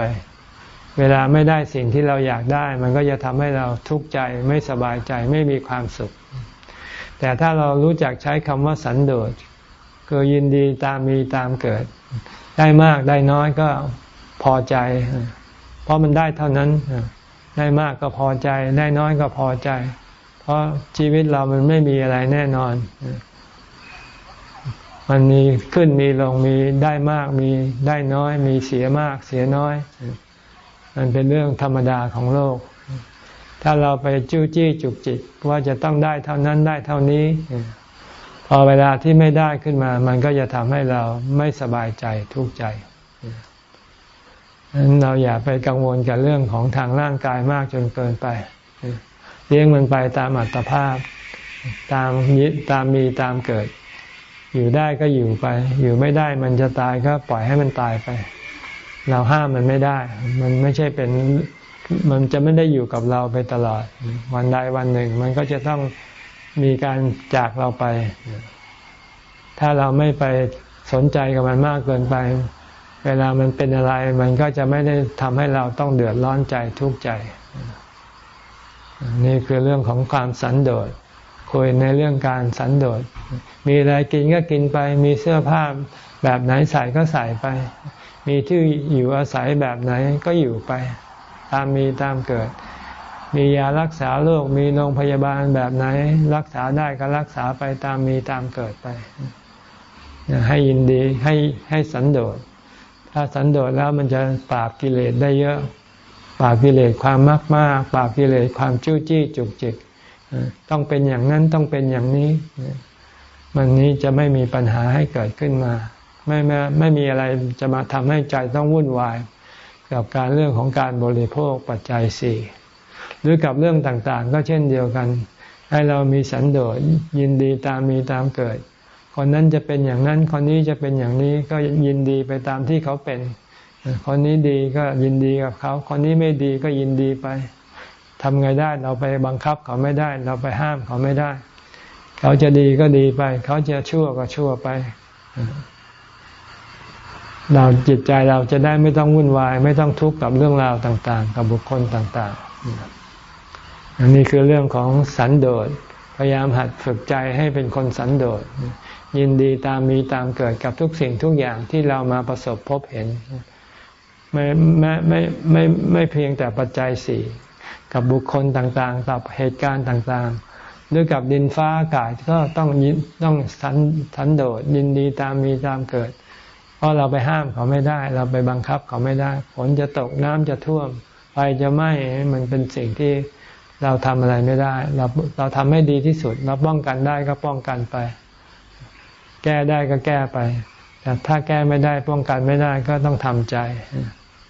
เวลาไม่ได้สิ่งที่เราอยากได้ มันก็จะทำให้เราทุกข์ใจไม่สบายใจไม่มีความสุข แต่ถ้าเรารู้จักใช้คำว่าสันโดษ คือยินดีตามมีตามเกิด ได้มากได้น้อยก็พอใจ เพราะมันได้เท่านั้น ได้มากก็พอใจ ได้น้อยก็พอใจ เพราะชีวิตเรามันไม่มีอะไรแน่นอน มันมีขึ้นมีลงมีได้มากมีได้น้อย มีเสียมากเสียน้อย มันเป็นเรื่องธรรมดาของโลก ถ้าเราไปจู้จี้จุกจิกว่าจะต้องได้เท่านั้นได้เท่านี้ อเวลาที่ไม่ได้ขึ้นมา มันก็จะทำให้เราไม่สบายใจทุกข์ใจนั้นเราอย่าไปกังวลกับเรื่องของทางร่างกายมากจนเกินไปเลี้ยงมันไปตามอัตภาพ ตามยิตามมีตามเกิด อยู่ได้ก็อยู่ไป อยู่ไม่ได้มันจะตายก็ปล่อยให้มันตายไป เราห้ามมันไม่ได้ มันไม่ใช่เป็นมันจะไม่ได้อยู่กับเราไปตลอด วันใดวันหนึ่ง มันก็จะต้อง มีการจากเราไป ถ้าเราไม่ไปสนใจกับมันมากเกินไป เวลามันเป็นอะไร มันก็จะไม่ได้ทำให้เราต้องเดือดร้อนใจทุกข์ใจ นี่คือเรื่องของความสันโดษคุยในเรื่องการสันโดษ มีอะไรกินก็กินไป มีเสื้อผ้าแบบไหนใส่ก็ใส่ไป มีที่อยู่อาศัยแบบไหนก็อยู่ไป ตามมีตามเกิด มียารักษาโรคมีโรงพยาบาลแบบไหน รักษาได้ก็รักษาไปตามมีตามเกิดไป ให้ยินดีให้ให้สันโดษ ถ้าสันโดษแล้วมันจะปราบกิเลสได้เยอะ ปราบกิเลสความมากมากปราบกิเลสความจู้จี้จุกจิกต้องเป็นอย่างนั้นต้องเป็นอย่างนี้ มันนี้จะไม่มีปัญหาให้เกิดขึ้นมา ไม่ไม่ไม่มีอะไรจะมาทำให้ใจต้องวุ่นวาย กับการเรื่องของการบริโภคปัจจัยสี่ หรือกับเรื่องต่างๆ ก็เช่นเดียวกัน ให้เรามีสันโดษยินดีตามมีตามเกิด คนนั้นจะเป็นอย่างนั้น คนนี้จะเป็นอย่างนี้ก็ยินดีไปตามที่เขาเป็น คนนี้ดีก็ยินดีกับเขา คนนี้ไม่ดีก็ยินดีไปทำไงได้เราไปบังคับเขาไม่ได้ เราไปห้ามเขาไม่ได้ เขาจะดีก็ดีไป เขาจะชั่วก็ชั่วไป เราจิตใจเราจะได้ไม่ต้องวุ่นวาย ไม่ต้องทุกข์กับเรื่องราวต่าง ๆ กับบุคคลต่าง ๆ อันนี้คือเรื่องของสันโดษพยายามหัดฝึกใจให้เป็นคนสันโดษยินดีตามมีตามเกิดกับทุกสิ่งทุกอย่างที่เรามาประสบพบเห็น ไม่ไม่ไม่ไม่ไม่เพียงแต่ปัจจัยสี่กับบุคคลต่างๆ กับเหตุการณ์ต่างๆ หรือกับดินฟ้าอากาศก็ต้องยินต้องสันสันโดษยินดีตามมีตามเกิด เพราะเราไปห้ามเขาไม่ได้ เราไปบังคับเขาไม่ได้ฝนจะตกน้ำจะท่วมไฟจะไหม้มันเป็นสิ่งที่ เราทำอะไรไม่ได้ เราเราทำให้ดีที่สุด เราป้องกันได้ก็ป้องกันไป แก้ได้ก็แก้ไป แต่ถ้าแก้ไม่ได้ป้องกันไม่ได้ก็ต้องทำใจ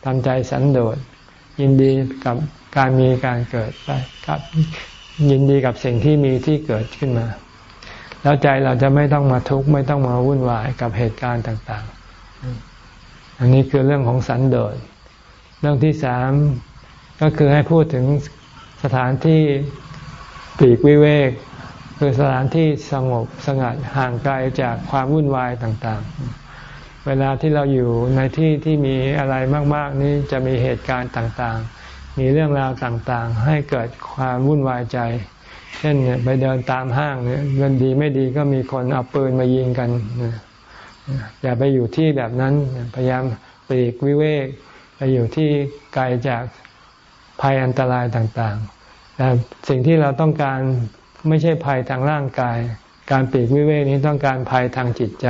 ทำใจสันโดษ ยินดีกับการมีการเกิดไปกับ ยินดีกับสิ่งที่มีที่เกิดขึ้นมา แล้วใจเราจะไม่ต้องมาทุกข์ไม่ต้องมาวุ่นวายกับเหตุการณ์ต่างๆ อันนี้คือเรื่องของสันโดษ เรื่องที่สามก็คือให้พูดถึง สถานที่ปีกวิเวก คือสถานที่สงบสงัดห่างไกลจากความวุ่นวายต่างๆ เวลาที่เราอยู่ในที่ที่มีอะไรมาก ๆ นี้จะมีเหตุการณ์ต่างๆ มีเรื่องราวต่างๆ ให้เกิดความวุ่นวายใจ เช่นไปเดินตามห้างเนี่ยเงินดีไม่ดีก็มีคนเอาปืนมายิงกันอย่าไปอยู่ที่แบบนั้นพยายามปลีกวิเวกไปอยู่ที่ไกลจาก ภัยอันตรายต่างๆแต่สิ่งที่เราต้องการไม่ใช่ภัยทางร่างกาย การปีกวิเวกนี้ต้องการภัยทางจิตใจ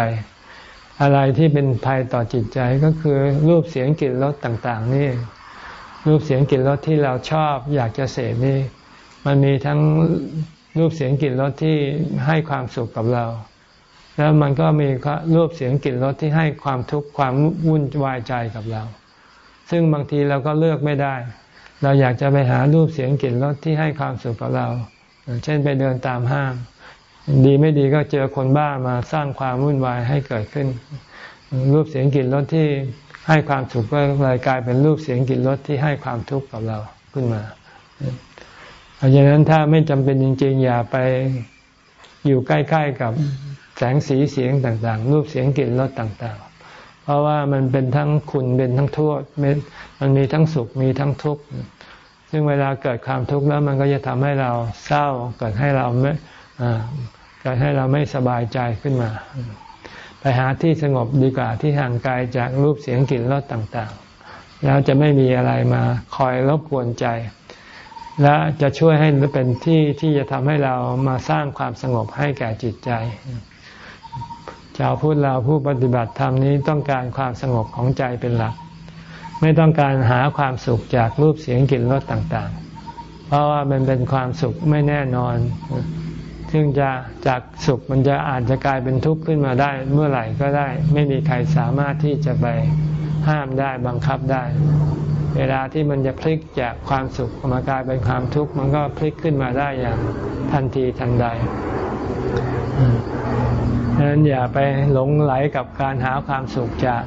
อะไรที่เป็นภัยต่อจิตใจก็คือรูปเสียงกลิ่นรสต่างๆ นี่ รูปเสียงกลิ่นรสที่เราชอบอยากจะเสพนี่ มันมีทั้งรูปเสียงกลิ่นรสที่ให้ความสุขกับเรา แล้วมันก็มีรูปเสียงกลิ่นรสที่ให้ความทุกข์ความวุ่นวายใจกับเรา ซึ่งบางทีเราก็เลือกไม่ได้ เราอยากจะไปหารูปเสียงกลิ่นรสที่ให้ความสุขกับเรา เช่นไปเดินตามห้าง ดีไม่ดีก็เจอคนบ้ามาสร้างความวุ่นวายให้เกิดขึ้น รูปเสียงกลิ่นรสที่ให้ความสุขก็เลยกลายเป็นรูปเสียงกลิ่นรสที่ให้ความทุกข์กับเราขึ้นมาเพราะฉะนั้นถ้าไม่จำเป็นจริง ๆ อย่าไปอยู่ใกล้ ๆ กับแสงสีเสียงต่าง ๆ รูปเสียงกลิ่นรสต่างๆ เพราะว่ามันเป็นทั้งคุณเป็นทั้งโทษมันมีทั้งสุขมีทั้งทุกข์ซึ่งเวลาเกิดความทุกข์แล้วมันก็จะทำให้เราเศร้าเกิดให้เราไม่เกิดให้เราไม่สบายใจขึ้นมา ไปหาที่สงบดีกว่าที่ห่างไกลจากรูปเสียงกลิ่นรสต่างๆ แล้วจะไม่มีอะไรมาคอยรบกวนใจ และจะช่วยให้เป็นที่ที่จะทำให้เรามาสร้างความสงบให้แก่จิตใจ ชาวพุทธเราผู้ปฏิบัติธรรมนี้ต้องการความสงบของใจเป็นหลัก ไม่ต้องการหาความสุขจากรูปเสียงกลิ่นรสต่างๆ เพราะว่ามันเป็นความสุขไม่แน่นอน ซึ่งจะจากสุขมันจะอาจจะกลายเป็นทุกข์ขึ้นมาได้ เมื่อไหร่ก็ได้ ไม่มีใครสามารถที่จะไปห้ามได้บังคับได้ เวลาที่มันจะพลิกจากความสุขมากลายเป็นความทุกข์มันก็พลิกขึ้นมาได้อย่างทันทีทันใด นั้นอย่าไปหลงไหลกับการหาความสุขจาก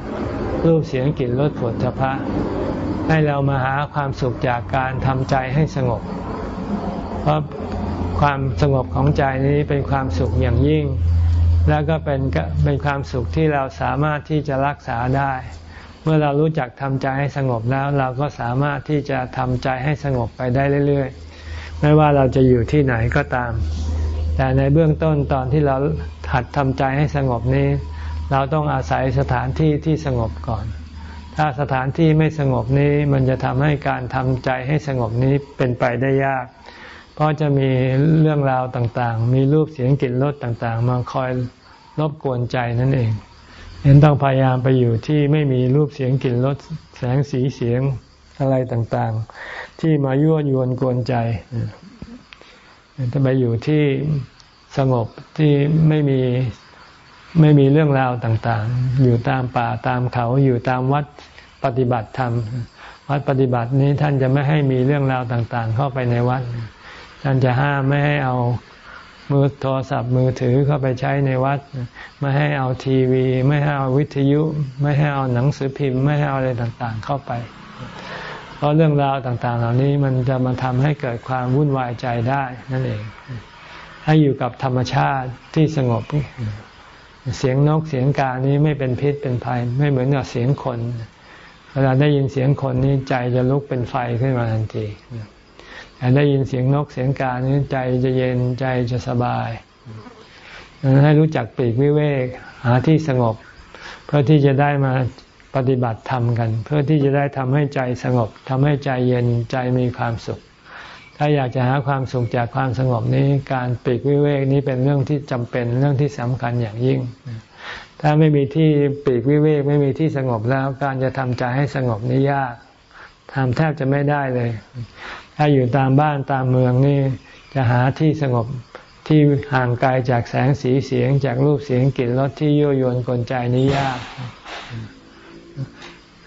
รูปเสียงกลิ่นรสผลพะ ให้เรามาหาความสุขจากการทำใจให้สงบ เพราะความสงบของใจนี้เป็นความสุขอย่างยิ่ง แล้วก็เป็นเป็นความสุขที่เราสามารถที่จะรักษาได้ เมื่อเรารู้จักทำใจให้สงบแล้วเราก็สามารถที่จะทำใจให้สงบไปได้เรื่อย ๆ ไม่ว่าเราจะอยู่ที่ไหนก็ตาม แต่ในเบื้องต้นตอนที่เรา หัดทำใจให้สงบนี้ เราต้องอาศัยสถานที่ที่สงบก่อน ถ้าสถานที่ไม่สงบนี้มันจะทำให้การทำใจให้สงบนี้เป็นไปได้ยาก เพราะจะมีเรื่องราวต่างๆ มีรูปเสียงกลิ่นรสต่างๆ มาคอยรบกวนใจนั่นเองเห็นต้องพยายามไปอยู่ที่ไม่มีรูปเสียงกลิ่นรสแสงสีเสียงอะไรต่างๆ ที่มายั่วยวนกวนใจจะไปอยู่ที่ สงบที่ไม่มีไม่มีเรื่องราวต่างๆ อยู่ตามป่าตามเขาอยู่ตามวัดปฏิบัติธรรม วัดปฏิบัตินี้ท่านจะไม่ให้มีเรื่องราวต่างๆ เข้าไปในวัด ท่านจะห้ามไม่ให้เอามือโทรศัพท์มือถือเข้าไปใช้ในวัด ไม่ให้เอาทีวี ไม่ให้เอาวิทยุ ไม่ให้เอาหนังสือพิมพ์ ไม่ให้เอาอะไรต่างๆ เข้าไป เพราะเรื่องราวต่างๆ เหล่านี้มันจะมาทำให้เกิดความวุ่นวายใจได้นั่นเอง ให้อยู่กับธรรมชาติที่สงบ เสียงนกเสียงกานี้ไม่เป็นพิษเป็นภัย ไม่เหมือนกับเสียงคน เวลาได้ยินเสียงคนนี้ใจจะลุกเป็นไฟขึ้นมาทันทีแต่ได้ยินเสียงนกเสียงกานี้ใจจะเย็นใจจะสบายให้รู้จักปีกวิเวกหาที่สงบ เพื่อที่จะได้มาปฏิบัติธรรมกัน เพื่อที่จะได้ทำให้ใจสงบทำให้ใจเย็นใจมีความสุข ถ้าอยากจะหาความสุขจากความสงบนี้การปีกวิเวกนี้เป็นเรื่องที่จำเป็นเรื่องที่สำคัญอย่างยิ่ง ถ้าไม่มีที่ปีกวิเวกไม่มีที่สงบแล้ว การจะทำใจให้สงบนี้ยากทำแทบจะไม่ได้เลย ถ้าอยู่ตามบ้านตามเมืองนี่จะหาที่สงบที่ห่างไกลจากแสงสีเสียงจากรูปเสียงกลิ่นรสที่ยั่วยวนกลใจนี้ยาก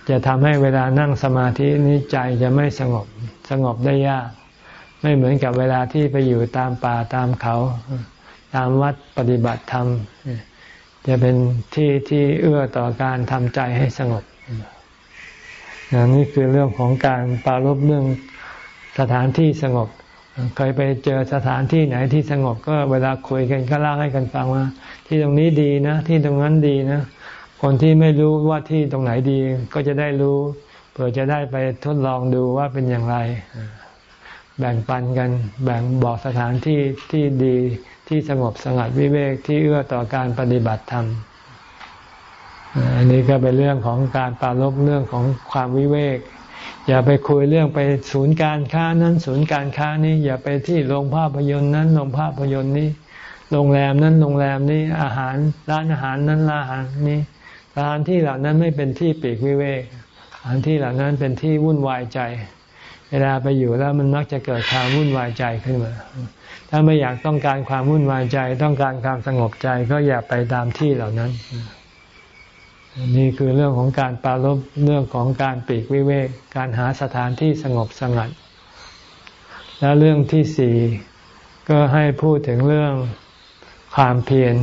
จะทำให้เวลานั่งสมาธินี้ใจจะไม่สงบสงบได้ยาก ไม่เหมือนกับเวลาที่ไปอยู่ตามป่าตามเขา ตามวัดปฏิบัติธรรม จะเป็นที่ที่เอื้อต่อการทำใจให้สงบนี่คือเรื่องของการปารบเรื่องสถานที่สงบ เคยไปเจอสถานที่ไหนที่สงบก็เวลาคุยกันก็เล่าให้กันฟังว่า ที่ตรงนี้ดีนะ ที่ตรงนั้นดีนะ คนที่ไม่รู้ว่าที่ตรงไหนดีก็จะได้รู้เพื่อจะได้ไปทดลองดูว่าเป็นอย่างไร แบ่งปันกัน แบ่งบอกสถานที่ที่ดีที่สงบสงัดวิเวกที่เอื้อต่อการปฏิบัติธรรมอันนี้ก็เป็นเรื่องของการปราลบเรื่องของความวิเวก อย่าไปคุยเรื่องไปศูนย์การค้านั้น ศูนย์การค้านี้ อย่าไปที่โรงภาพยนตร์นั้นโรงภาพยนตร์นี้โรงแรมนั้นโรงแรมนี้อาหารร้านอาหารนั้นร้านอาหารนี้สถานที่เหล่านั้นไม่เป็นที่ปีกวิเวกสถานที่เหล่านั้นเป็นที่วุ่นวายใจ เวลาไปอยู่แล้วมันมักจะเกิดความวุ่นวายใจขึ้นมา ถ้าไม่อยากต้องการความวุ่นวายใจ ต้องการความสงบใจก็อย่าไปตามที่เหล่านั้น นี่คือเรื่องของการปารบเรื่องของการปีกวิเวก การหาสถานที่สงบสงัด แล้วเรื่องที่สี่ก็ให้พูดถึงเรื่องความเพียร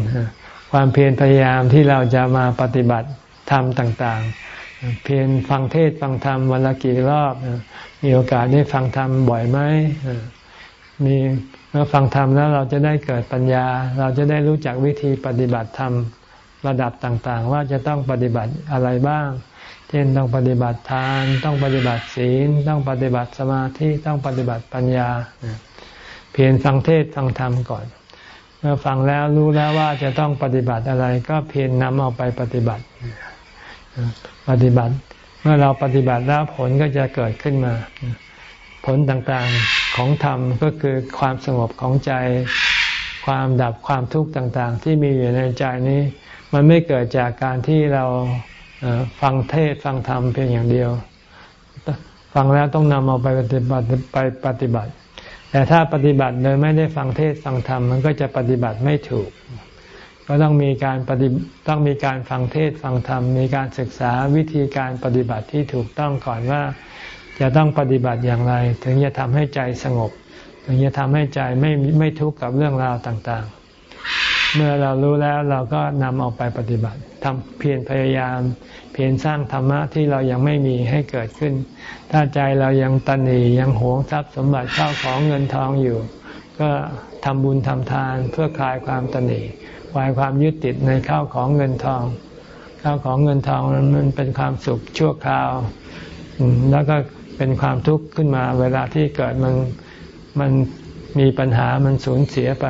ความเพียรพยายามที่เราจะมาปฏิบัติธรรมต่าง ๆ เพียรฟังเทศฟังธรรมวันละกี่รอบ มีโอกาสได้ฟังธรรมบ่อยไหมมีเมื่อฟังธรรมแล้วเราจะได้เกิดปัญญา เราจะได้รู้จักวิธีปฏิบัติธรรมระดับต่างๆ ว่าจะต้องปฏิบัติอะไรบ้าง เช่นต้องปฏิบัติทาน ต้องปฏิบัติศีล ต้องปฏิบัติสมาธิต้องปฏิบัติปัญญา เพียรฟังเทศฟังธรรมก่อน เมื่อฟังแล้วรู้แล้วว่าจะต้องปฏิบัติอะไรก็เพียรนำเอาไปปฏิบัติ ปฏิบัติ มื่อเราปฏิบัติแล้วผลก็จะเกิดขึ้นมา ผลต่างๆของธรรมก็คือความสงบของใจ ความดับความทุกข์ต่างๆ ที่มีอยู่ในใจนี้ มันไม่เกิดจากการที่เราฟังเทศฟังธรรมเพียงอย่างเดียว ฟังแล้วต้องนำเอาไปปฏิบัติไปปฏิบัติ แต่ถ้าปฏิบัติโดยไม่ได้ฟังเทศฟังธรรมมันก็จะปฏิบัติไม่ถูก ก็ต้องมีการปฏิต้องมีการฟังเทศฟังธรรม มีการศึกษาวิธีการปฏิบัติที่ถูกต้องก่อนว่า จะต้องปฏิบัติอย่างไร ถึงจะทำให้ใจสงบ ถึงจะทำให้ใจไม่ไม่ทุกข์กับเรื่องราวต่างๆ เมื่อเรารู้แล้วเราก็นำออกไปปฏิบัติทำเพียรพยายาม เพียรสร้างธรรมะที่เรายังไม่มีให้เกิดขึ้น ถ้าใจเรายังตันหนียังหวงทรัพย์สมบัติเข้าของเงินทองอยู่ ก็ทำบุญทำทานเพื่อคลายความตันหนี พลายความยึดติดในข้าวของเงินทอง ข้าวของเงินทองมันเป็นความสุขชั่วคราว แล้วก็เป็นความทุกข์ขึ้นมา เวลาที่เกิดมันมันมีปัญหามันสูญเสียไป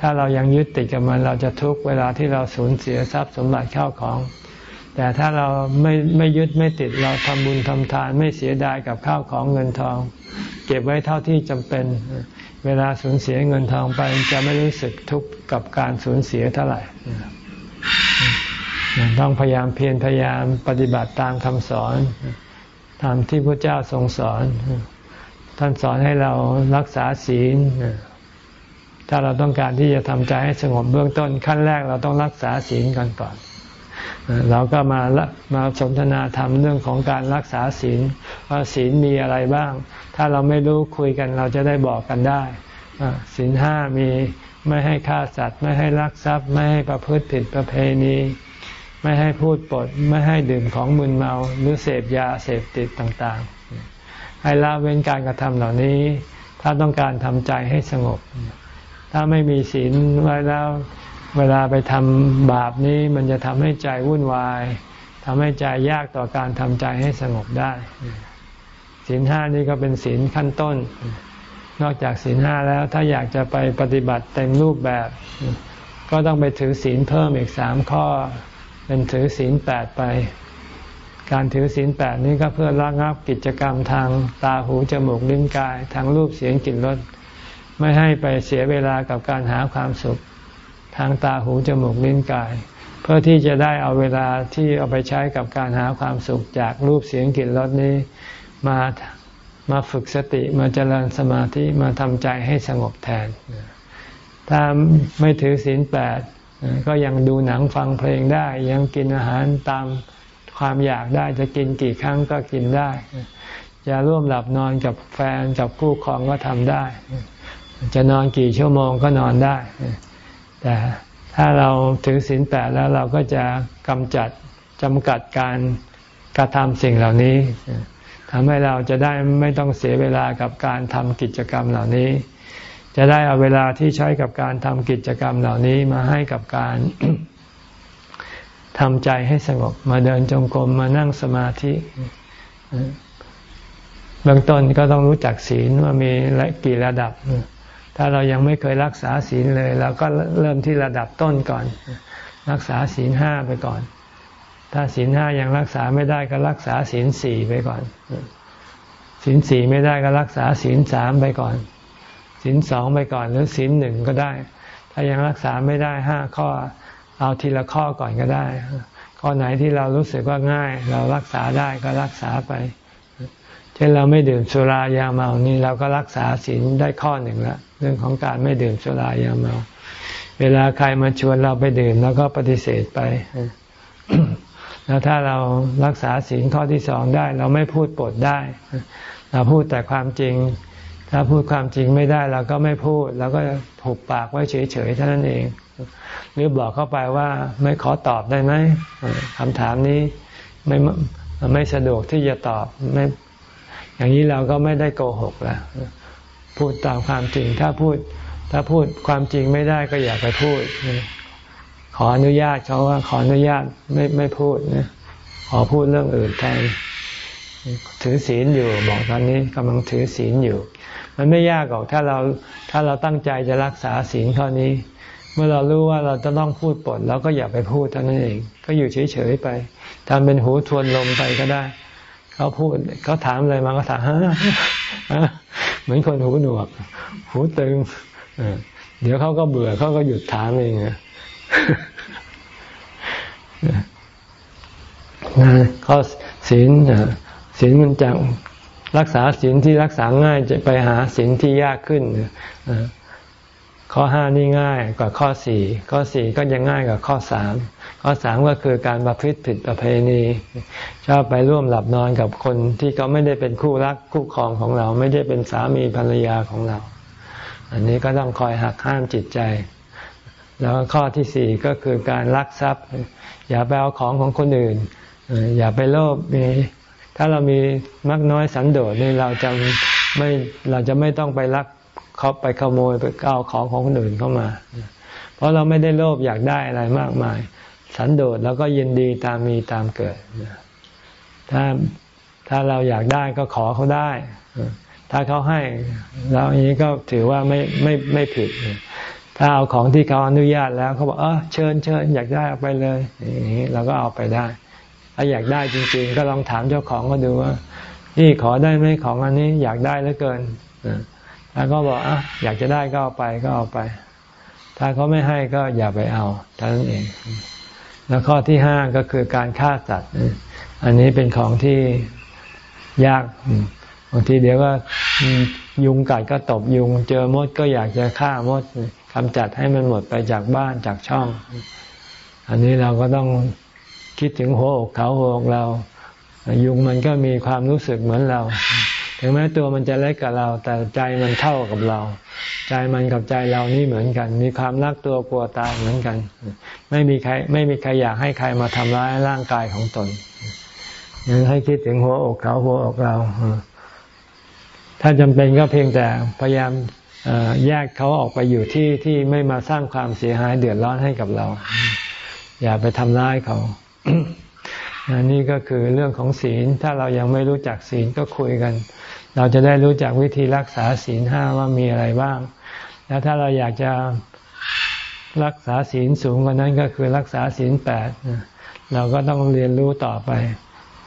ถ้าเรายังยึดติดกับมันเราจะทุกข์เวลาที่เราสูญเสียทรัพย์สมบัติข้าวของ แต่ถ้าเราไม่ไม่ยึดไม่ติดเราทำบุญทำทาน ไม่เสียดายกับข้าวของเงินทอง เก็บไว้เท่าที่จำเป็น เวลาสูญเสียเงินทองไปจะไม่รู้สึกทุกข์กับการสูญเสียเท่าไหร่ต้องพยายามเพียรพยายามปฏิบัติตามคำสอนตามที่พระเจ้าทรงสอน ท่านสอนให้เรารักษาศีล ถ้าเราต้องการที่จะทำใจให้สงบเบื้องต้นขั้นแรกเราต้องรักษาศีลกันก่อน เราก็มามาสนทนาธรรมเรื่องของการรักษาศีลว่าศีลมีอะไรบ้าง ถ้าเราไม่รู้คุยกันเราจะได้บอกกันได้ศีลห้ามีไม่ให้ฆ่าสัตว์ ไม่ให้ลักทรัพย์ ไม่ให้ประพฤติผิดประเพณี ไม่ให้พูดปด ไม่ให้ดื่มของมึนเมาหรือเสพยาเสพติดต่างๆ ให้ละเว้นการกระทำเหล่านี้ ถ้าต้องการทำใจให้สงบ ถ้าไม่มีศีลไว้แล้ว เวลาไปทำบาปนี้มันจะทำให้ใจวุ่นวายทำให้ใจยากต่อการทำใจให้สงบได้ศีลห้านี้ก็เป็นศีลขั้นต้น นอกจากศีลห้าแล้วถ้าอยากจะไปปฏิบัติเต็มรูปแบบ ก็ต้องไปถือศีลเพิ่มอีกสามข้อ เป็นถือศีลแปดไป การถือศีลแปดนี้ก็เพื่อระงับกิจกรรมทางตาหูจมูกลิ้นกาย ทางรูปเสียงกลิ่นรสไม่ให้ไปเสียเวลากับการหาความสุข ทางตาหูจมูกลิ้นกาย เพื่อที่จะได้เอาเวลาที่เอาไปใช้กับการหาความสุขจากรูปเสียงกลิ่นรสนี้มามาฝึกสติมาเจริญสมาธิมาทำใจให้สงบแทน ถ้าไม่ถือศีลแปดก็ยังดูหนังฟังเพลงได้ ยังกินอาหารตามความอยากได้จะกินกี่ครั้งก็กินได้จะร่วมหลับนอนกับแฟนกับคู่ครองก็ทำได้ จะนอนกี่ชั่วโมงก็นอนได้ แต่ถ้าเราถือศีลแปดแล้วเราก็จะกำจัดจำกัดการกระทำสิ่งเหล่านี้ทำให้เราจะได้ไม่ต้องเสียเวลากับการทำกิจกรรมเหล่านี้ จะได้เอาเวลาที่ใช้กับการทำกิจกรรมเหล่านี้มาให้กับการทำใจให้สงบมาเดินจงกรมมานั่งสมาธิเบื้องต้นก็ต้องรู้จักศีลว่ามีกี่ระดับ ถ้าเรายังไม่เคยรักษาศีลเลยเราก็เริ่มที่ระดับต้นก่อน รักษาศีลห้าไปก่อน ถ้าศีลห้ายังรักษาไม่ได้ก็รักษาศีลสี่ไปก่อนศีลสี่ไม่ได้ก็รักษาศีลสามไปก่อนศีลสองไปก่อนหรือศีลหนึ่งก็ได้ ถ้ายังรักษาไม่ได้ห้าข้อ เอาทีละข้อก่อนก็ได้ ข้อไหนที่เรารู้สึกว่าง่าย เรารักษาได้ก็รักษาไป ช่นเราไม่ดื่มสุรายาเมานี่เราก็รักษาศีลได้ข้อหนึ่งละเรื่องของการไม่ดื่มสุรายาเมา เวลาใครมาชวนเราไปดื่มแล้วก็ปฏิเสธไป แล้วถ้าเรารักษาศีลข้อที่สองได้ เราไม่พูดปดได้ เราพูดแต่ความจริง ถ้าพูดความจริงไม่ได้เราก็ไม่พูดเราก็ถูกปากไว้เฉยๆเท่านั้นเอง หรือบอกเข้าไปว่าไม่ขอตอบได้ไหมคำถามนี้ไม่ไม่สะดวกที่จะตอบไม่ อย่างนี้เราก็ไม่ได้โกหกแล้วพูดตามความจริง ถ้าพูด ถ้าพูดความจริงไม่ได้ก็อย่าไปพูด ขออนุญาตเขาว่า ขออนุญาตไม่ไม่พูดนะขอพูดเรื่องอื่นแทนถือศีลอยู่บอกตอนนี้กำลังถือศีลอยู่ มันไม่ยากหรอกถ้าเราถ้าเราตั้งใจจะรักษาศีลข้อนี้ เมื่อเรารู้ว่าเราจะต้องพูดปดเราก็อย่าไปพูดเท่านั้นเอง ก็อยู่เฉยๆไปทำเป็นหูทวนลมไปก็ได้ เขาพูดเขาถามอะไรมาก็ถามฮะเหมือนคนหูหนวก หูตึงเดี๋ยวเขาก็เบื่อเขาก็หยุดถามเองนะข้อศีลศีลมันจะรักษาศีลที่รักษาง่ายจะไปหาศีลที่ยากขึ้น ข้อห้านี่ง่ายกว่าข้อสี่ข้อสี่ก็ยังง่ายกว่าข้อสามข้อสามก็คือการประพฤติผิดประเพณี ชอบไปร่วมหลับนอนกับคนที่เขาไม่ได้เป็นคู่รักคู่ครองของเรา ไม่ได้เป็นสามีภรรยาของเรา อันนี้ก็ต้องคอยหักห้ามจิตใจ แล้วข้อที่สี่ก็คือการลักทรัพย์ อย่าไปเอาของของคนอื่น อย่าไปโลภมีถ้าเรามีมักน้อยสันโดษนี่เราจะไม่เราจะไม่ต้องไปลัก เขาไปขโมยไปเอาของของคนอื่นเข้ามา เพราะเราไม่ได้โลภอยากได้อะไรมากมาย สันโดษแล้วก็ยินดีตามมีตามเกิดถ้าถ้าเราอยากได้ก็ขอเขาได้ ถ้าเขาให้แล้วอย่างนี้ก็ถือว่าไม่ไม่ไม่ผิด ถ้าเอาของที่เขาอนุญาตแล้วเขาบอกเออเชิญเชิญอยากได้เอาไปเลยอย่างนี้เราก็เอาไปได้ ถ้าอยากได้จริง ๆ ก็ลองถามเจ้าของก็ดูว่านี่ขอได้ไหมของอันนี้อยากได้เหลือเกิน ถ้าก็บอกอะอยากจะได้ก็เอาไปก็เอาไป ถ้าเขาไม่ให้ก็อย่าไปเอาเท่านั้นเอง แล้วข้อที่ห้าก็คือการฆ่าสัตว์อันนี้เป็นของที่ยากบางทีเดี๋ยวก็ยุงกัดก็ตบยุง เจอมดก็อยากจะฆ่ามดกำจัดให้มันหมดไปจากบ้านจากช่อง อันนี้เราก็ต้องคิดถึงหัวอกเขาหัวอกเรา ยุงมันก็มีความรู้สึกเหมือนเรา ถึงแม้ตัวมันจะเล็กกับเรา แต่ใจมันเท่ากับเรา ใจมันกับใจเรานี่เหมือนกัน มีความรักตัวกลัวตายเหมือนกัน ไม่มีใครไม่มีใครอยากให้ใครมาทำร้ายร่างกายของตนยังให้คิดถึงหัวอกเขาหัวอกเรา ถ้าจำเป็นก็เพียงแต่พยายามแยกเขาออกไปอยู่ที่ที่ไม่มาสร้างความเสียหายเดือดร้อนให้กับเรา อย่าไปทำร้ายเขาอันนี้ก็คือเรื่องของศีล ถ้าเรายังไม่รู้จักศีลก็คุยกัน เราจะได้รู้จักวิธีรักษาศีลห้าว่ามีอะไรบ้าง แล้วถ้าเราอยากจะรักษาศีลสูงกว่านั้นก็คือรักษาศีลแปดเราก็ต้องเรียนรู้ต่อไป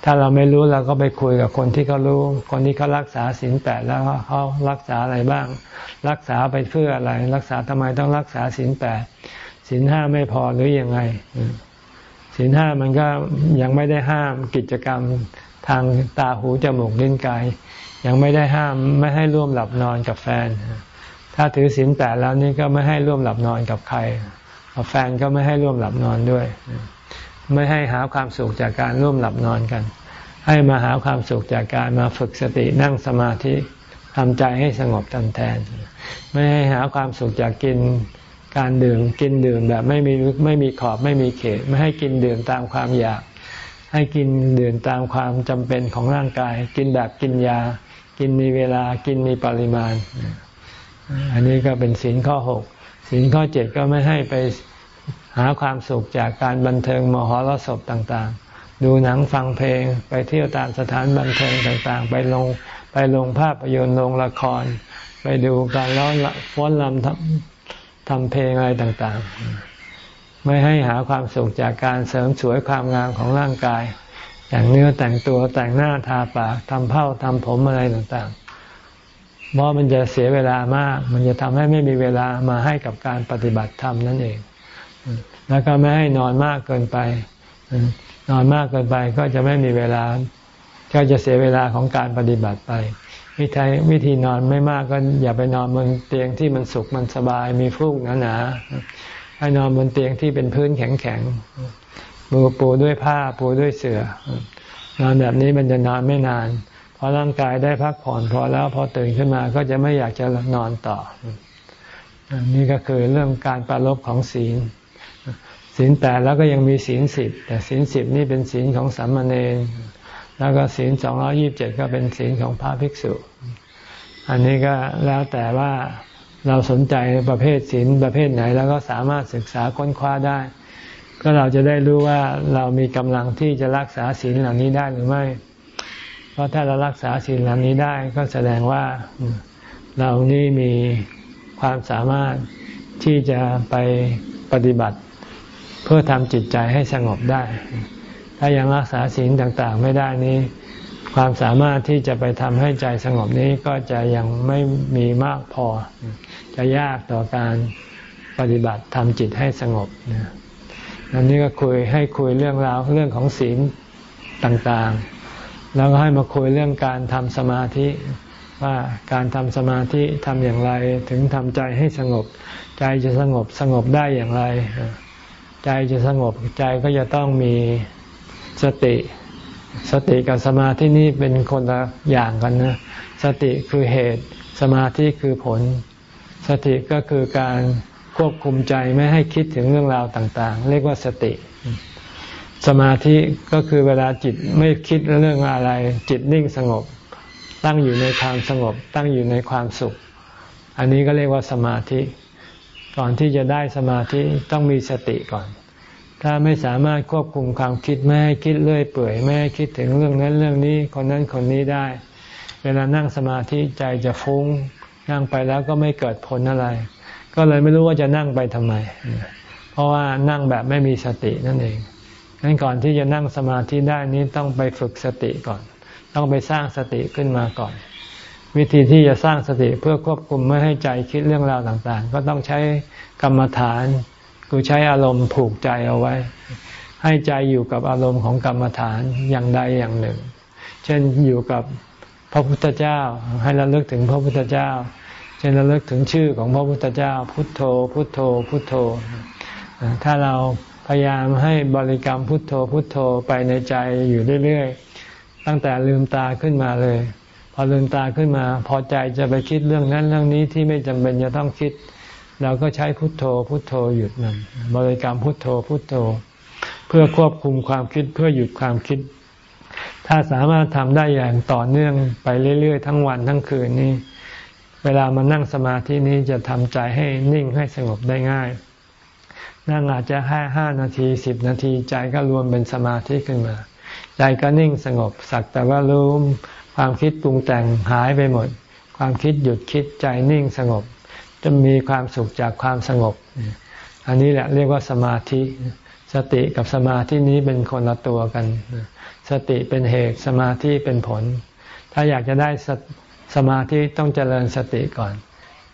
ถ้าเราไม่รู้เราก็ไปคุยกับคนที่เขารู้ คนที่เขารักษาศีลแปดแล้วเขารักษาอะไรบ้าง รักษาไปเพื่ออะไร รักษาทำไมต้องรักษาศีลแปดศีลห้าไม่พอหรืออยังไงศีลห้ามันก็ยังไม่ได้ห้ามกิจกรรมทางตาหูจมูกลิ้นกาย ยังไม่ได้ห้ามไม่ให้ร่วมหลับนอนกับแฟน ถ้าถือศีลแปดแล้วนี่ก็ไม่ให้ร่วมหลับนอนกับใครแฟนก็ไม่ให้ร่วมหลับนอนด้วย ไม่ให้หาความสุขจากการร่วมหลับนอนกัน ให้มาหาความสุขจากการมาฝึกสตินั่งสมาธิทำใจให้สงบทันแทน ไม่ให้หาความสุขจากกินการดื่มกินดื่มแบบไม่มีไม่มีขอบไม่มีเขต ไม่ให้กินดื่มตามความอยาก ให้กินดื่มตามความจำเป็นของร่างกาย กินแบบกินยา กินมีเวลากินมีปริมาณ อันนี้ก็เป็นศีลข้อหกศีลข้อเจ็ดก็ไม่ให้ไปหาความสุขจากการบันเทิงมหรสพต่างๆ ดูหนังฟังเพลงไปเที่ยวตามสถานบันเทิงต่างๆ ไปลงไปลงภาพยนตร์ลงละคร ไปดูการร้องฟ้อนลำทำทำเพลงอะไรต่างๆ ไม่ให้หาความสุขจากการเสริมสวยความงามของร่างกาย อย่างเนื้อแต่งตัวแต่งหน้าทาปากทำเผ้าทำผมอะไรต่างๆเพราะมันจะเสียเวลามาก มันจะทำให้ไม่มีเวลามาให้กับการปฏิบัติธรรมนั่นเอง แล้วก็ไม่ให้นอนมากเกินไป นอนมากเกินไปก็จะไม่มีเวลา ก็จะเสียเวลาของการปฏิบัติไป วิธีวิธีนอนไม่มากก็อย่าไปนอนบนเตียงที่มันสุขมันสบายมีฟูกหนาๆให้นอนบนเตียงที่เป็นพื้นแข็งๆ ปูปูด้วยผ้าปูด้วยเสือ่อนอนแบบนี้มันจะนอนไม่นาน เพอร่างกายได้พักผ่อนพอแล้วพอตื่นขึ้นมาก็จะไม่อยากจะนอนต่อ นี่ก็คือเรื่องการปราลบของศีล ศีลแปดแล้วก็ยังมีศีลสิบแต่ศีลสิบนี่เป็นศีลของสามเณรแล้วก็ศีลสองร้อยี่บเจ็ดก็เป็นศีลของพระภิกษุ อันนี้ก็แล้วแต่ว่าเราสนใจประเภทศีลประเภทไหน แล้วก็สามารถศึกษาค้นคว้าได้ ก็เราจะได้รู้ว่าเรามีกำลังที่จะรักษาศีลเหล่านี้ได้หรือไม่ เพราะถ้าเรารักษาศีลเหล่านี้ได้ก็แสดงว่าเรานี่มีความสามารถที่จะไปปฏิบัติ เพื่อทำจิตใจให้สงบได้ ถ้ายังรักษาศีลต่างๆ ไม่ได้นี้ ความสามารถที่จะไปทำให้ใจสงบนี้ก็จะยังไม่มีมากพอ จะยากต่อการปฏิบัติทำจิตให้สงบ อันนี้ก็คุยให้คุยเรื่องราวเรื่องของศีลต่างๆ แล้วก็ให้มาคุยเรื่องการทำสมาธิว่าการทำสมาธิทำอย่างไรถึงทำใจให้สงบ ใจจะสงบสงบได้อย่างไร ใจจะสงบใจก็จะต้องมีสติ สติกับสมาธินี่เป็นคนละอย่างกันนะสติคือเหตุสมาธิคือผล สติก็คือการ ควบคุมใจไม่ให้คิดถึงเรื่องราวต่าง ๆ เรียกว่าสติ สมาธิก็คือเวลาจิตไม่คิดเรื่องอะไร จิตนิ่งสงบ ตั้งอยู่ในความสงบ ตั้งอยู่ในความสุข อันนี้ก็เรียกว่าสมาธิ ก่อนที่จะได้สมาธิต้องมีสติก่อน ถ้าไม่สามารถควบคุมความคิดไม่ให้คิดเลื่อยเปื่อยไม่ให้คิดถึงเรื่องนั้นเรื่องนี้คนนั้นคนนี้ได้ เวลานั่งสมาธิใจจะฟุ้งนั่งไปแล้วก็ไม่เกิดผลอะไร ก็เลยไม่รู้ว่าจะนั่งไปทำไม เพราะว่านั่งแบบไม่มีสตินั่นเองงั้นก่อนที่จะนั่งสมาธิได้นี้ต้องไปฝึกสติก่อน ต้องไปสร้างสติขึ้นมาก่อน วิธีที่จะสร้างสติเพื่อควบคุมไม่ให้ใจคิดเรื่องราวต่างๆ ก็ต้องใช้กรรมฐานคือใช้อารมณ์ผูกใจเอาไว้ ให้ใจอยู่กับอารมณ์ของกรรมฐานอย่างใดอย่างหนึ่ง เช่นอยู่กับพระพุทธเจ้า ให้ระลึกถึงพระพุทธเจ้า เช่นระลึกถึงชื่อของพระพุทธเจ้า พุทโธ พุทโธ พุทโธ ถ้าเราพยายามให้บริกรรมพุทโธ พุทโธไปในใจอยู่เรื่อยๆ ตั้งแต่ลืมตาขึ้นมาเลย พอลืมตาขึ้นมา พอใจจะไปคิดเรื่องนั้นเรื่องนี้ที่ไม่จำเป็นจะต้องคิด เราก็ใช้พุทโธ พุทโธหยุดมันบริกรรมพุทโธ พุทโธ เพื่อควบคุมความคิดเพื่อหยุดความคิด ถ้าสามารถทำได้อย่างต่อเนื่องไปเรื่อยๆ ทั้งวันทั้งคืนนี้ เวลามานั่งสมาธินี้จะทำใจให้นิ่งให้สงบได้ง่าย นั่งอาจจะแค่ห้านาทีสิบนาทีใจก็รวมเป็นสมาธิขึ้นมา ใจก็นิ่งสงบสักแต่ว่ารู้ความคิดปรุงแต่งหายไปหมด ความคิดหยุดคิดใจนิ่งสงบ จะมีความสุขจากความสงบ อันนี้แหละเรียกว่าสมาธิ สติกับสมาธินี้เป็นคนละตัวกัน สติเป็นเหตุสมาธิเป็นผล ถ้าอยากจะได้ สมาธิต้องเจริญสติก่อน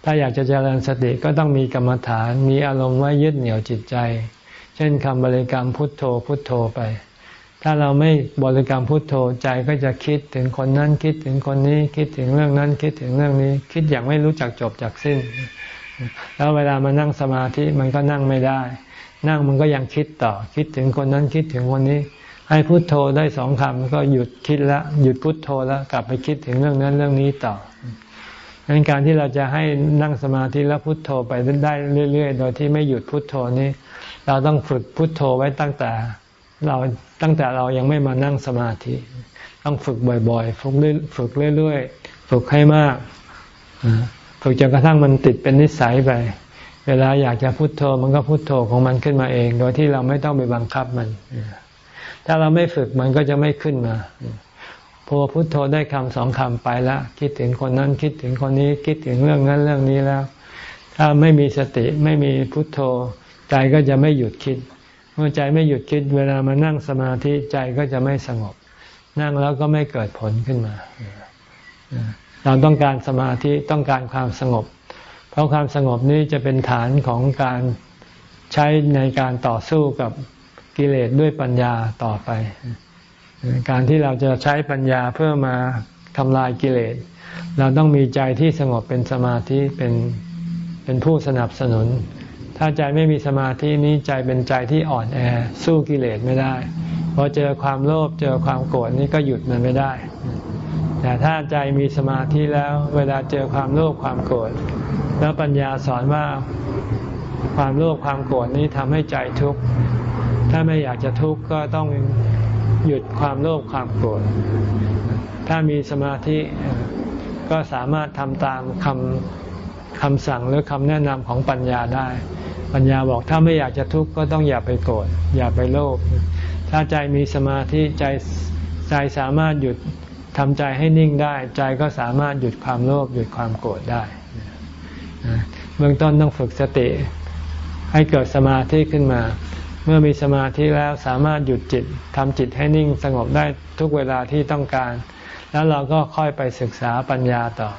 ถ้าอยากจะเจริญสติก็ต้องมีกรรมฐาน มีอารมณ์ไว้ยึดเหนี่ยวจิตใจ เช่นคำบริกรรมพุทโธพุทโธไป ถ้าเราไม่บริกรรมพุทโธใจก็จะคิดถึงคนนั้นคิดถึงคนนี้คิดถึงเรื่องนั้นคิดถึงเรื่องนี้ คิดอย่างไม่รู้จักจบจากสิ้น แล้วเวลามานั่งสมาธิมันก็นั่งไม่ได้ นั่งมันก็ยังคิดต่อ คิดถึงคนนั้นคิดถึงคนนี้ ให้พุทโธได้สองคำก็หยุดคิดละหยุดพุทโธแล้วกลับไปคิดถึงเรื่องนั้นเรื่องนี้ต่อดังนั้นการที่เราจะให้นั่งสมาธิแล้วพุทโธไปได้เรื่อย ๆ โดยที่ไม่หยุดพุทโธนี้ เราต้องฝึกพุทโธไว้ตั้งแต่เราตั้งแต่เรายังไม่มานั่งสมาธิ ต้องฝึกบ่อยๆ ฝึกฝึกเรื่อยๆ ฝึกให้มาก ฝึกจนกระทั่งมันติดเป็นนิสัยไป เวลาอยากจะพุโทโธมันก็พุโทโธของมันขึ้นมาเอง โดยที่เราไม่ต้องไปบังคับมัน ถ้าเราไม่ฝึกมันก็จะไม่ขึ้นมาพอพุโทโธได้คำสองคำไปแล้วคิดถึงคนนั้นคิดถึงคนนี้คิดถึงเรื่องนั้นเรื่องนี้แล้ว ถ้าไม่มีสติไม่มีพุโทโธ ใจก็จะไม่หยุดคิด เมื่อใจไม่หยุดคิดเวลามานั่งสมาธิใจก็จะไม่สงบ นั่งแล้วก็ไม่เกิดผลขึ้นมา เราต้องการสมาธิต้องการความสงบ เพราะความสงบนี้จะเป็นฐานของการใช้ในการต่อสู้กับ กิเลสด้วยปัญญาต่อไป การที่เราจะใช้ปัญญาเพื่อมาทำลายกิเลส เราต้องมีใจที่สงบเป็นสมาธิเป็นเป็นผู้สนับสนุน ถ้าใจไม่มีสมาธินี้ใจเป็นใจที่อ่อนแอ สู้กิเลสไม่ได้พอเจอความโลภเจอความโกรธนี้ก็หยุดมันไม่ได้ แต่ถ้าใจมีสมาธิแล้วเวลาเจอความโลภความโกรธแล้วปัญญาสอนว่าความโลภความโกรธนี้ทำให้ใจทุกข์ ถ้าไม่อยากจะทุกข์ก็ต้องหยุดความโลภความโกรธ ถ้ามีสมาธิก็สามารถทำตามคำคำสั่งหรือคำแนะนำของปัญญาได้ ปัญญาบอกถ้าไม่อยากจะทุกข์ก็ต้องอย่าไปโกรธอย่าไปโลภ ถ้าใจมีสมาธิใจใจสามารถหยุดทำใจให้นิ่งได้ ใจก็สามารถหยุดความโลภหยุดความโกรธได้ เบื้องต้นต้องฝึกสติ ให้เกิดสมาธิขึ้นมา เมื่อมีสมาธิแล้วสามารถหยุดจิตทำจิตให้นิ่งสงบได้ทุกเวลาที่ต้องการ แล้วเราก็ค่อยไปศึกษาปัญญาต่อ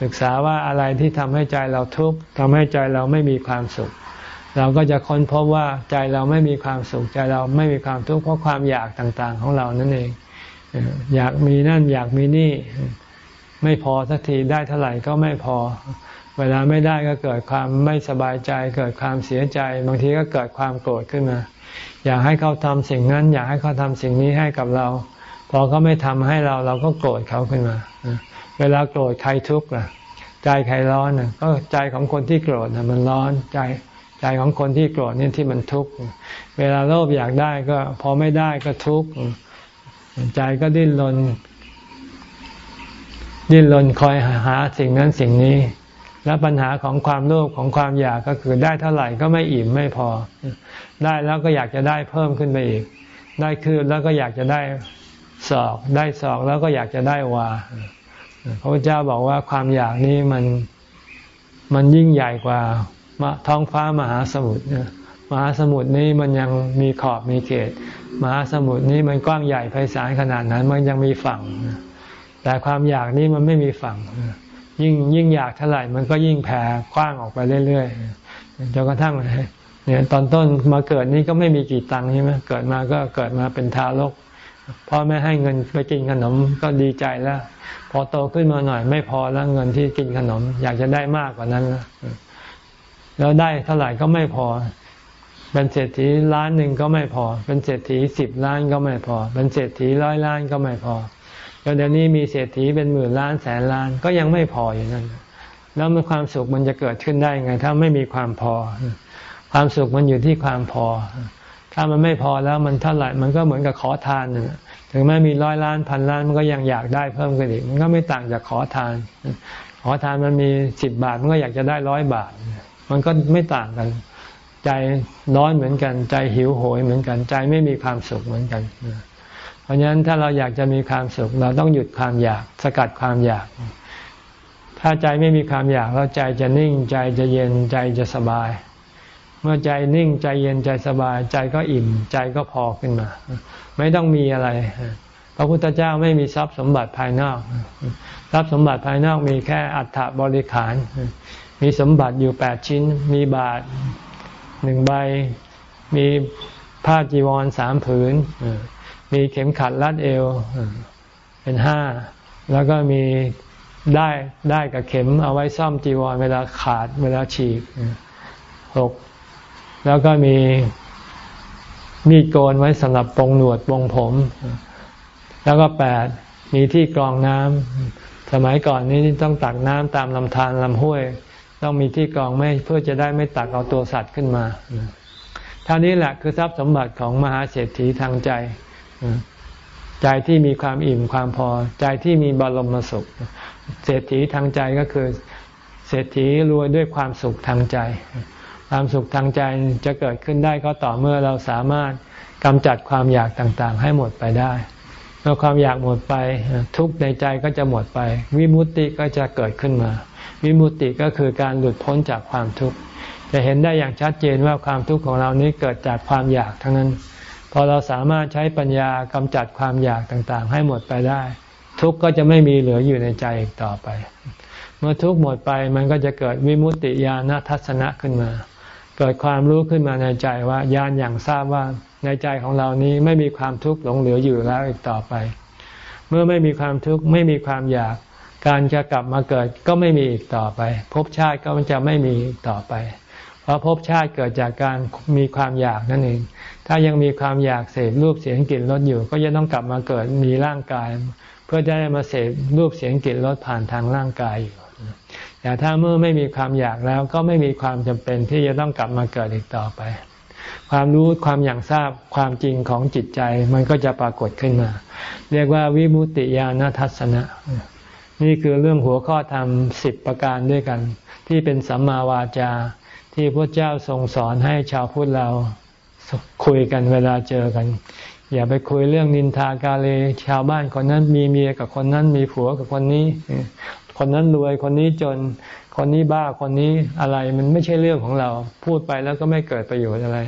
ศึกษาว่าอะไรที่ทำให้ใจเราทุกข์ทำให้ใจเราไม่มีความสุข เราก็จะค้นพบว่าใจเราไม่มีความสุขใจเราไม่มีความทุกข์เพราะความอยากต่างๆ ของเรานั่นเอง อยากมีนั่นอยากมีนี่ ไม่พอสักทีได้เท่าไหร่ก็ไม่พอ เวลาไม่ได้ก็เกิดความไม่สบายใจ เกิดความเสียใจ บางทีก็เกิดความโกรธขึ้นมา อยากให้เขาทำสิ่งนั้น อยากให้เขาทำสิ่งนี้ให้กับเรา พอเขาไม่ทำให้เราเราก็โกรธเขาขึ้นมา เวลาโกรธใครทุกข์ล่ะ ใจใครร้อนน่ะก็ใจของคนที่โกรธน่ะมันร้อนใจใจของคนที่โกรธนี่ที่มันทุกข์เวลาโลภอยากได้ก็ พอไม่ได้ก็ทุกข์ใจก็ดิ้นรนดิ้นรนคอยหาสิ่งนั้นสิ่งนี้ และปัญหาของความโลภของความอยากก็คือได้เท่าไหร่ก็ไม่อิ่มไม่พอ ได้แล้วก็อยากจะได้เพิ่มขึ้นไปอีก ได้คืนแล้วก็อยากจะได้สอก ได้สอกแล้วก็อยากจะได้วาพระพุทธเจ้าบอกว่าความอยากนี้มันมันยิ่งใหญ่กว่าท้องฟ้ามหาสมุทรมหาสมุทรนี้มันยังมีขอบมีเขต มหาสมุทรนี้มันกว้างใหญ่ไพศาลขนาดนั้น มันยังมีฝั่ง แต่ความอยากนี้มันไม่มีฝั่ง ยิ่งยิ่งอยากเท่าไหร่มันก็ยิ่งแผ่กว้างออกไปเรื่อยๆจนกระทั่งเนี่ยตอนต้นมาเกิดนี้ก็ไม่มีกี่ตังค์ใช่ไหมเกิดมาก็เกิดมาเป็นทารกพ่อแม่ให้เงินไปกินขนมก็ดีใจแล้ว พอโตขึ้นมาหน่อยไม่พอแล้วเงินที่กินขนม อยากจะได้มากกว่านั้นแล้วแล้วได้เท่าไหร่ก็ไม่พอ เป็นเศรษฐีล้านหนึ่งก็ไม่พอ เป็นเศรษฐีสิบล้านก็ไม่พอ เป็นเศรษฐีร้อยล้านก็ไม่พอ แล้วเดี๋ยวนี้มีเศรษฐีเป็นหมื่นล้านแสนล้านก็ยังไม่พออยู่นั่นแล้วมันความสุขมันจะเกิดขึ้นได้ไง ถ้าไม่มีความพอ ความสุขมันอยู่ที่ความพอ ถ้ามันไม่พอแล้วมันเท่าไหร่มันก็เหมือนกับขอทานถึงแม้มีร้อยล้านพันล้านมันก็ยังอยากได้เพิ่มขึ้นอีกมันก็ไม่ต่างจากขอทาน ขอทานมันมีสิบบาทมันก็อยากจะได้ร้อยบาท มันก็ไม่ต่างกัน ใจร้อนเหมือนกัน ใจหิวโหยเหมือนกัน ใจไม่มีความสุขเหมือนกัน เพราะฉะนั้นถ้าเราอยากจะมีความสุข เราต้องหยุดความอยาก สกัดความอยาก ถ้าใจไม่มีความอยากแล้วใจจะนิ่งใจจะเย็นใจจะสบาย เมื่อใจนิ่งใจเย็นใจสบาย ใจก็อิ่มใจก็พอขึ้นมา ไม่ต้องมีอะไร พระพุทธเจ้าไม่มีทรัพย์สมบัติภายนอก ทรัพย์สมบัติภายนอกมีแค่อัฐบริขาร มีสมบัติอยู่แปดชิ้น มีบาทหนึ่งใบ มีผ้าจีวรสามผืน มีเข็มขัดรัดเอวเป็นห้าแล้วก็มีได้ได้กับเข็มเอาไว้ซ่อมจีวรเวลาขาดเวลาฉีกหกแล้วก็มีมีดโกนไว้สำหรับปรงหนวดปรงผม แล้วก็แปดมีที่กรองน้ำสมัยก่อนนี้ต้องตักน้ำตามลำธารลำห้วย ต้องมีที่กรองไม่เพื่อจะได้ไม่ตักเอาตัวสัตว์ขึ้นมาเท่านี้แหละคือทรัพย์สมบัติของมหาเศรษฐีทางใจ ใจที่มีความอิ่มความพอ ใจที่มีบรมสุข เศรษฐีทางใจก็คือ เศรษฐีรวยด้วยความสุขทางใจ ความสุขทางใจจะเกิดขึ้นได้ก็ต่อเมื่อเราสามารถกำจัดความอยากต่างๆ ให้หมดไปได้เมื่อความอยากหมดไป ทุกในใจก็จะหมดไป วิมุตติก็จะเกิดขึ้นมา วิมุตติก็คือการหลุดพ้นจากความทุกข์จะเห็นได้อย่างชัดเจนว่าความทุกข์ของเรานี้เกิดจากความอยากทั้งนั้น พอเราสามารถใช้ปัญญากำจัดความอยากต่างๆ ให้หมดไปได้ ทุกข์ก็จะไม่มีเหลืออยู่ในใจอีกต่อไป เมื่อทุกข์หมดไปมันก็จะเกิดวิมุตติญาณทัศนะขึ้นมา เกิดความรู้ขึ้นมาในใจว่าญาณอย่างทราบว่าในใจของเรานี้ไม่มีความทุกข์หลงเหลืออยู่แล้วอีกต่อไป เมื่อไม่มีความทุกข์ไม่มีความอยาก การจะกลับมาเกิดก็ไม่มีอีกต่อไปภพชาติก็จะไม่มีอีกต่อไป เพราะภพชาติเกิดจากการมีความอยากนั่นเอง ถ้ายังมีความอยากเสพรูปเสียงกลิ่นรสอยู่ ก็จะต้องกลับมาเกิดมีร่างกาย เพื่อจะได้มาเสพรูปเสียงกลิ่นรสผ่านทางร่างกายอยู่แต่ถ้าเมื่อไม่มีความอยากแล้วก็ไม่มีความจำเป็นที่จะต้องกลับมาเกิดอีกต่อไป ความรู้ความอย่างทราบความจริงของจิตใจมันก็จะปรากฏขึ้นมา เรียกว่าวิมุตติญาณทัศนะ นี่คือเรื่องหัวข้อธรรมสิบประการด้วยกัน ที่เป็นสัมมาวาจาที่พระเจ้าทรงสอนให้ชาวพุทธเรา คุยกันเวลาเจอกัน อย่าไปคุยเรื่องนินทากาเลชาวบ้านคนนั้นมีเมียกับคนนั้นมีผัวกับคนนี้ คนนั้นรวยคนนี้จน คนนี้บ้าคนนี้อะไรมันไม่ใช่เรื่องของเรา พูดไปแล้วก็ไม่เกิดประโยชน์อะไร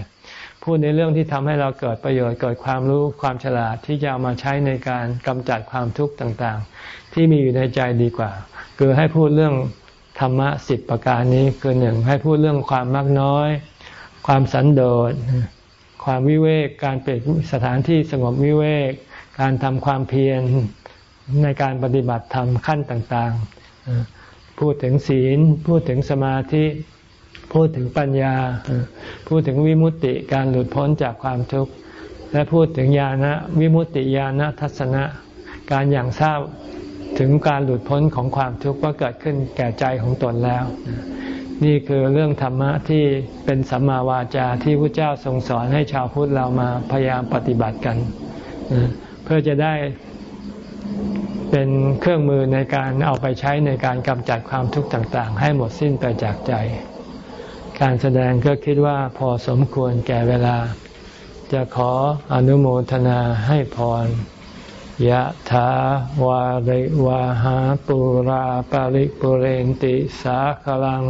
พูดในเรื่องที่ทำให้เราเกิดประโยชน์เกิดความรู้ความฉลาดที่จะเอามาใช้ในการกำจัดความทุกข์ต่างๆ ที่มีอยู่ในใจดีกว่า คือให้พูดเรื่องธรรมะสิบประการนี้คือหนึ่งให้พูดเรื่องความมากน้อย ความสันโดษ ความวิเวก การเปลี่ยนสถานที่สงบวิเวก การทำความเพียรในการปฏิบัติธรรมขั้นต่างๆ พูดถึงศีล พูดถึงสมาธิ พูดถึงปัญญา พูดถึงวิมุตติการหลุดพ้นจากความทุกข์ และพูดถึงญาณะวิมุตติญาณทัศนะ การอย่างทราบถึงการหลุดพ้นของความทุกข์ว่าเกิดขึ้นแก่ใจของตนแล้ว นี่คือเรื่องธรรมะที่เป็นสัมมาวาจาที่พระเจ้าทรงสอนให้ชาวพุทธเรามาพยายามปฏิบัติกัน เพื่อจะได้เป็นเครื่องมือในการเอาไปใช้ในการกำจัดความทุกข์ต่าง ๆ ให้หมดสิ้นไปจากใจ การแสดงก็คิดว่าพอสมควรแก่เวลา จะขออนุโมทนาให้พรยะถาวาริวาหาปุราปาริปุเรนติสาคลัง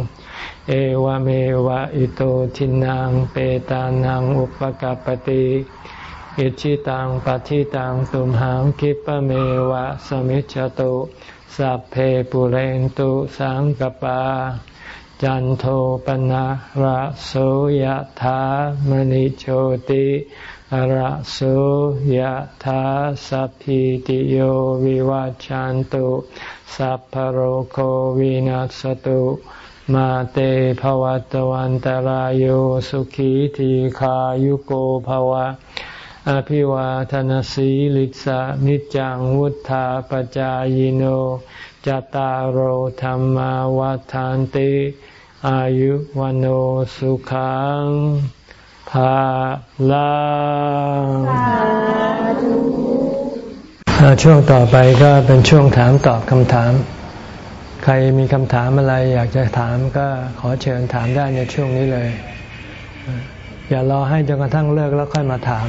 เอวเมวะอิโตทินังเปตานังอุปกปติอิชิตังปฏิตังตุมหังคิปะเมวะสมิจฉตุสัพเพปุเรนตุสังกปา จันโทปนะระโสยธามณิโชติระโสยธาสัพพิติโยวิวัจจันตุสัพพโรโควินัสตุ มาเตภวัตวันตารโยสุขีทีขายุโกภวะ อภิวาทนสีลิสะนิจังวุธาปจายโนจตารโหธรรมวาทานติ อายุวันโอสุขังภาลังช่วงต่อไปก็เป็นช่วงถามตอบคำถามใครมีคำถามอะไรอยากจะถามก็ขอเชิญถามได้ในช่วงนี้เลย อย่ารอให้จนกระทั่งเลิกแล้วค่อยมาถาม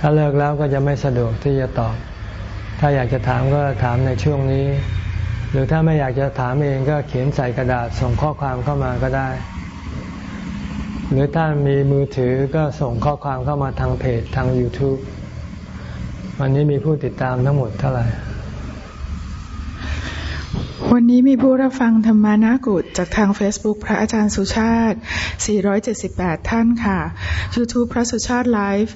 ถ้าเลิกแล้วก็จะไม่สะดวกที่จะตอบ ถ้าอยากจะถามก็ถามในช่วงนี้ หรือถ้าไม่อยากจะถามเองก็เขียนใส่กระดาษส่งข้อความเข้ามาก็ได้ หรือถ้ามีมือถือก็ส่งข้อความเข้ามาทางเพจทาง YouTube วันนี้มีผู้ติดตามทั้งหมดเท่าไหร่ วันนี้มีผู้รับฟังธรรมานากุฏจากทาง Facebook พระอาจารย์สุชาติ 478 ท่านค่ะ YouTube พระสุชาติไลฟ์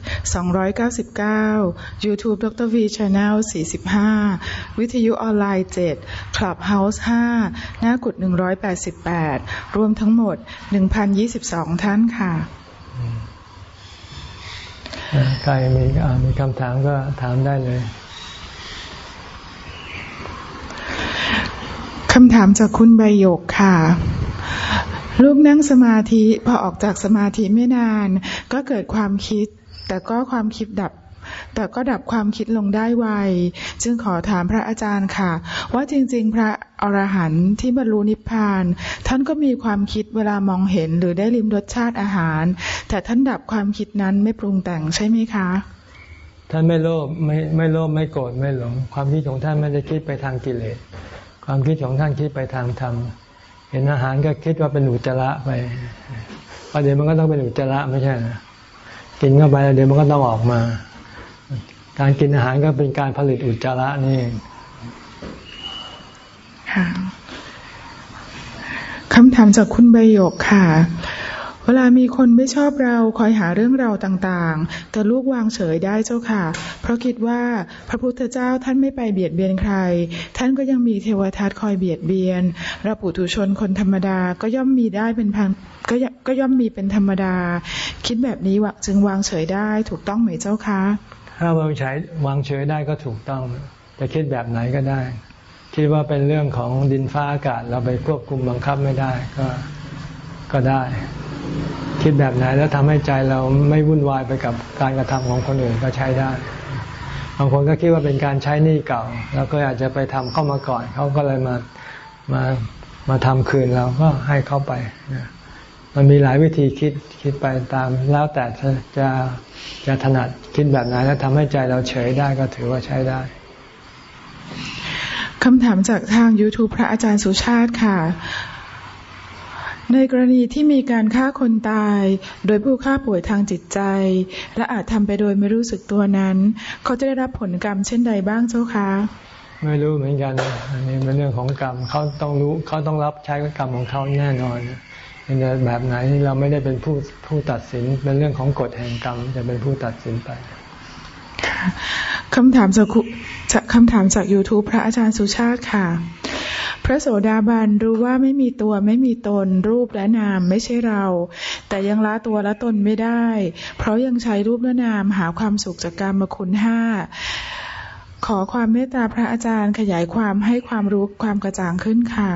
299 YouTube ดร V Channel 45 วิทยุออนไลน์ 7 Clubhouse 5 นากุฏ188 รวมทั้งหมด 1,022 ท่านค่ะ ใครมีมีคำถามก็ถามได้เลย คำถามจากคุณใบยกค่ะ ลูกนั่งสมาธิพอออกจากสมาธิไม่นาน ก็เกิดความคิด แต่ก็ความคิดดับ แต่ก็ดับความคิดลงได้ไว จึงขอถามพระอาจารย์ค่ะ ว่าจริง ๆ พระอรหันต์ที่บรรลุนิพพาน ท่านก็มีความคิดเวลามองเห็นหรือได้ลิมรสชาติอาหาร แต่ท่านดับความคิดนั้นไม่ปรุงแต่งใช่ไหมคะท่านไม่โลภไม่ไม่โลภไม่โกรธไม่หลง ความคิดของท่านไม่ได้คิดไปทางกิเลส ความคิดของท่านคิดไปทางธรรมเห็นอาหารก็คิดว่าเป็นอุจจาระไปประเดี๋ยวมันก็ต้องเป็นอุจจาระไม่ใช่นะกินเข้าไปแล้วเดี๋ยวมันก็ต้องออกมา การกินอาหารก็เป็นการผลิตอุจจาระนี่คำถามจากคุณใบหยกค่ะ เวลามีคนไม่ชอบเราคอยหาเรื่องเราต่างๆ แต่ลูกวางเฉยได้เจ้าค่ะ เพราะคิดว่าพระพุทธเจ้าท่านไม่ไปเบียดเบียนใคร ท่านก็ยังมีเทวทัตคอยเบียดเบียนเราปุถุชนคนธรรมดาก็ย่อมมีได้เป็นพังก็ก็ย่อมมีเป็นธรรมดา คิดแบบนี้วจึงวางเฉยได้ถูกต้องไหมเจ้าคะถ้าวางเฉยวางเฉยได้ก็ถูกต้องจะคิดแบบไหนก็ได้ คิดว่าเป็นเรื่องของดินฟ้าอากาศเราไปควบคุมบังคับไม่ได้ก็ก็ได้ คิดแบบไหนแล้วทำให้ใจเราไม่วุ่นวายไปกับการกระทำของคนอื่นก็ใช้ได้ บางคนก็คิดว่าเป็นการใช้หนี้เก่า แล้วก็อาจจะไปทำเข้ามาก่อน เขาก็เลยมามามาทำคืนเราก็ให้เข้าไปมันมีหลายวิธีคิดคิดไปตาม แล้วแต่จะจะถนัดคิดแบบไหนแล้วทำให้ใจเราเฉยได้ก็ถือว่าใช้ได้คำถามจากทาง YouTube พระอาจารย์สุชาติค่ะ ในกรณีที่มีการฆ่าคนตาย โดยผู้ฆ่าป่วยทางจิตใจ และอาจทำไปโดยไม่รู้สึกตัวนั้น เขาจะได้รับผลกรรมเช่นใดบ้างเจ้าคะไม่รู้เหมือนกัน อันนี้เป็นเรื่องของกรรมเขาต้องรู้เขาต้องรับใช้กรรมของเขาแน่นอนเป็นแบบไหนเราไม่ได้เป็นผู้ผู้ตัดสิน เป็นเรื่องของกฎแห่งกรรมจะเป็นผู้ตัดสินไป คำถามจากคำถามจาก YouTube พระอาจารย์สุชาติค่ะ พระโสดาบันรู้ว่าไม่มีตัวไม่มีตน รูปและนามไม่ใช่เรา แต่ยังละตัวละตนไม่ได้ เพราะยังใช้รูปและนามหาความสุขจากการมคุณห้าขอความเมตตาพระอาจารย์ขยายความให้ความรู้ความกระจ่างขึ้นค่ะ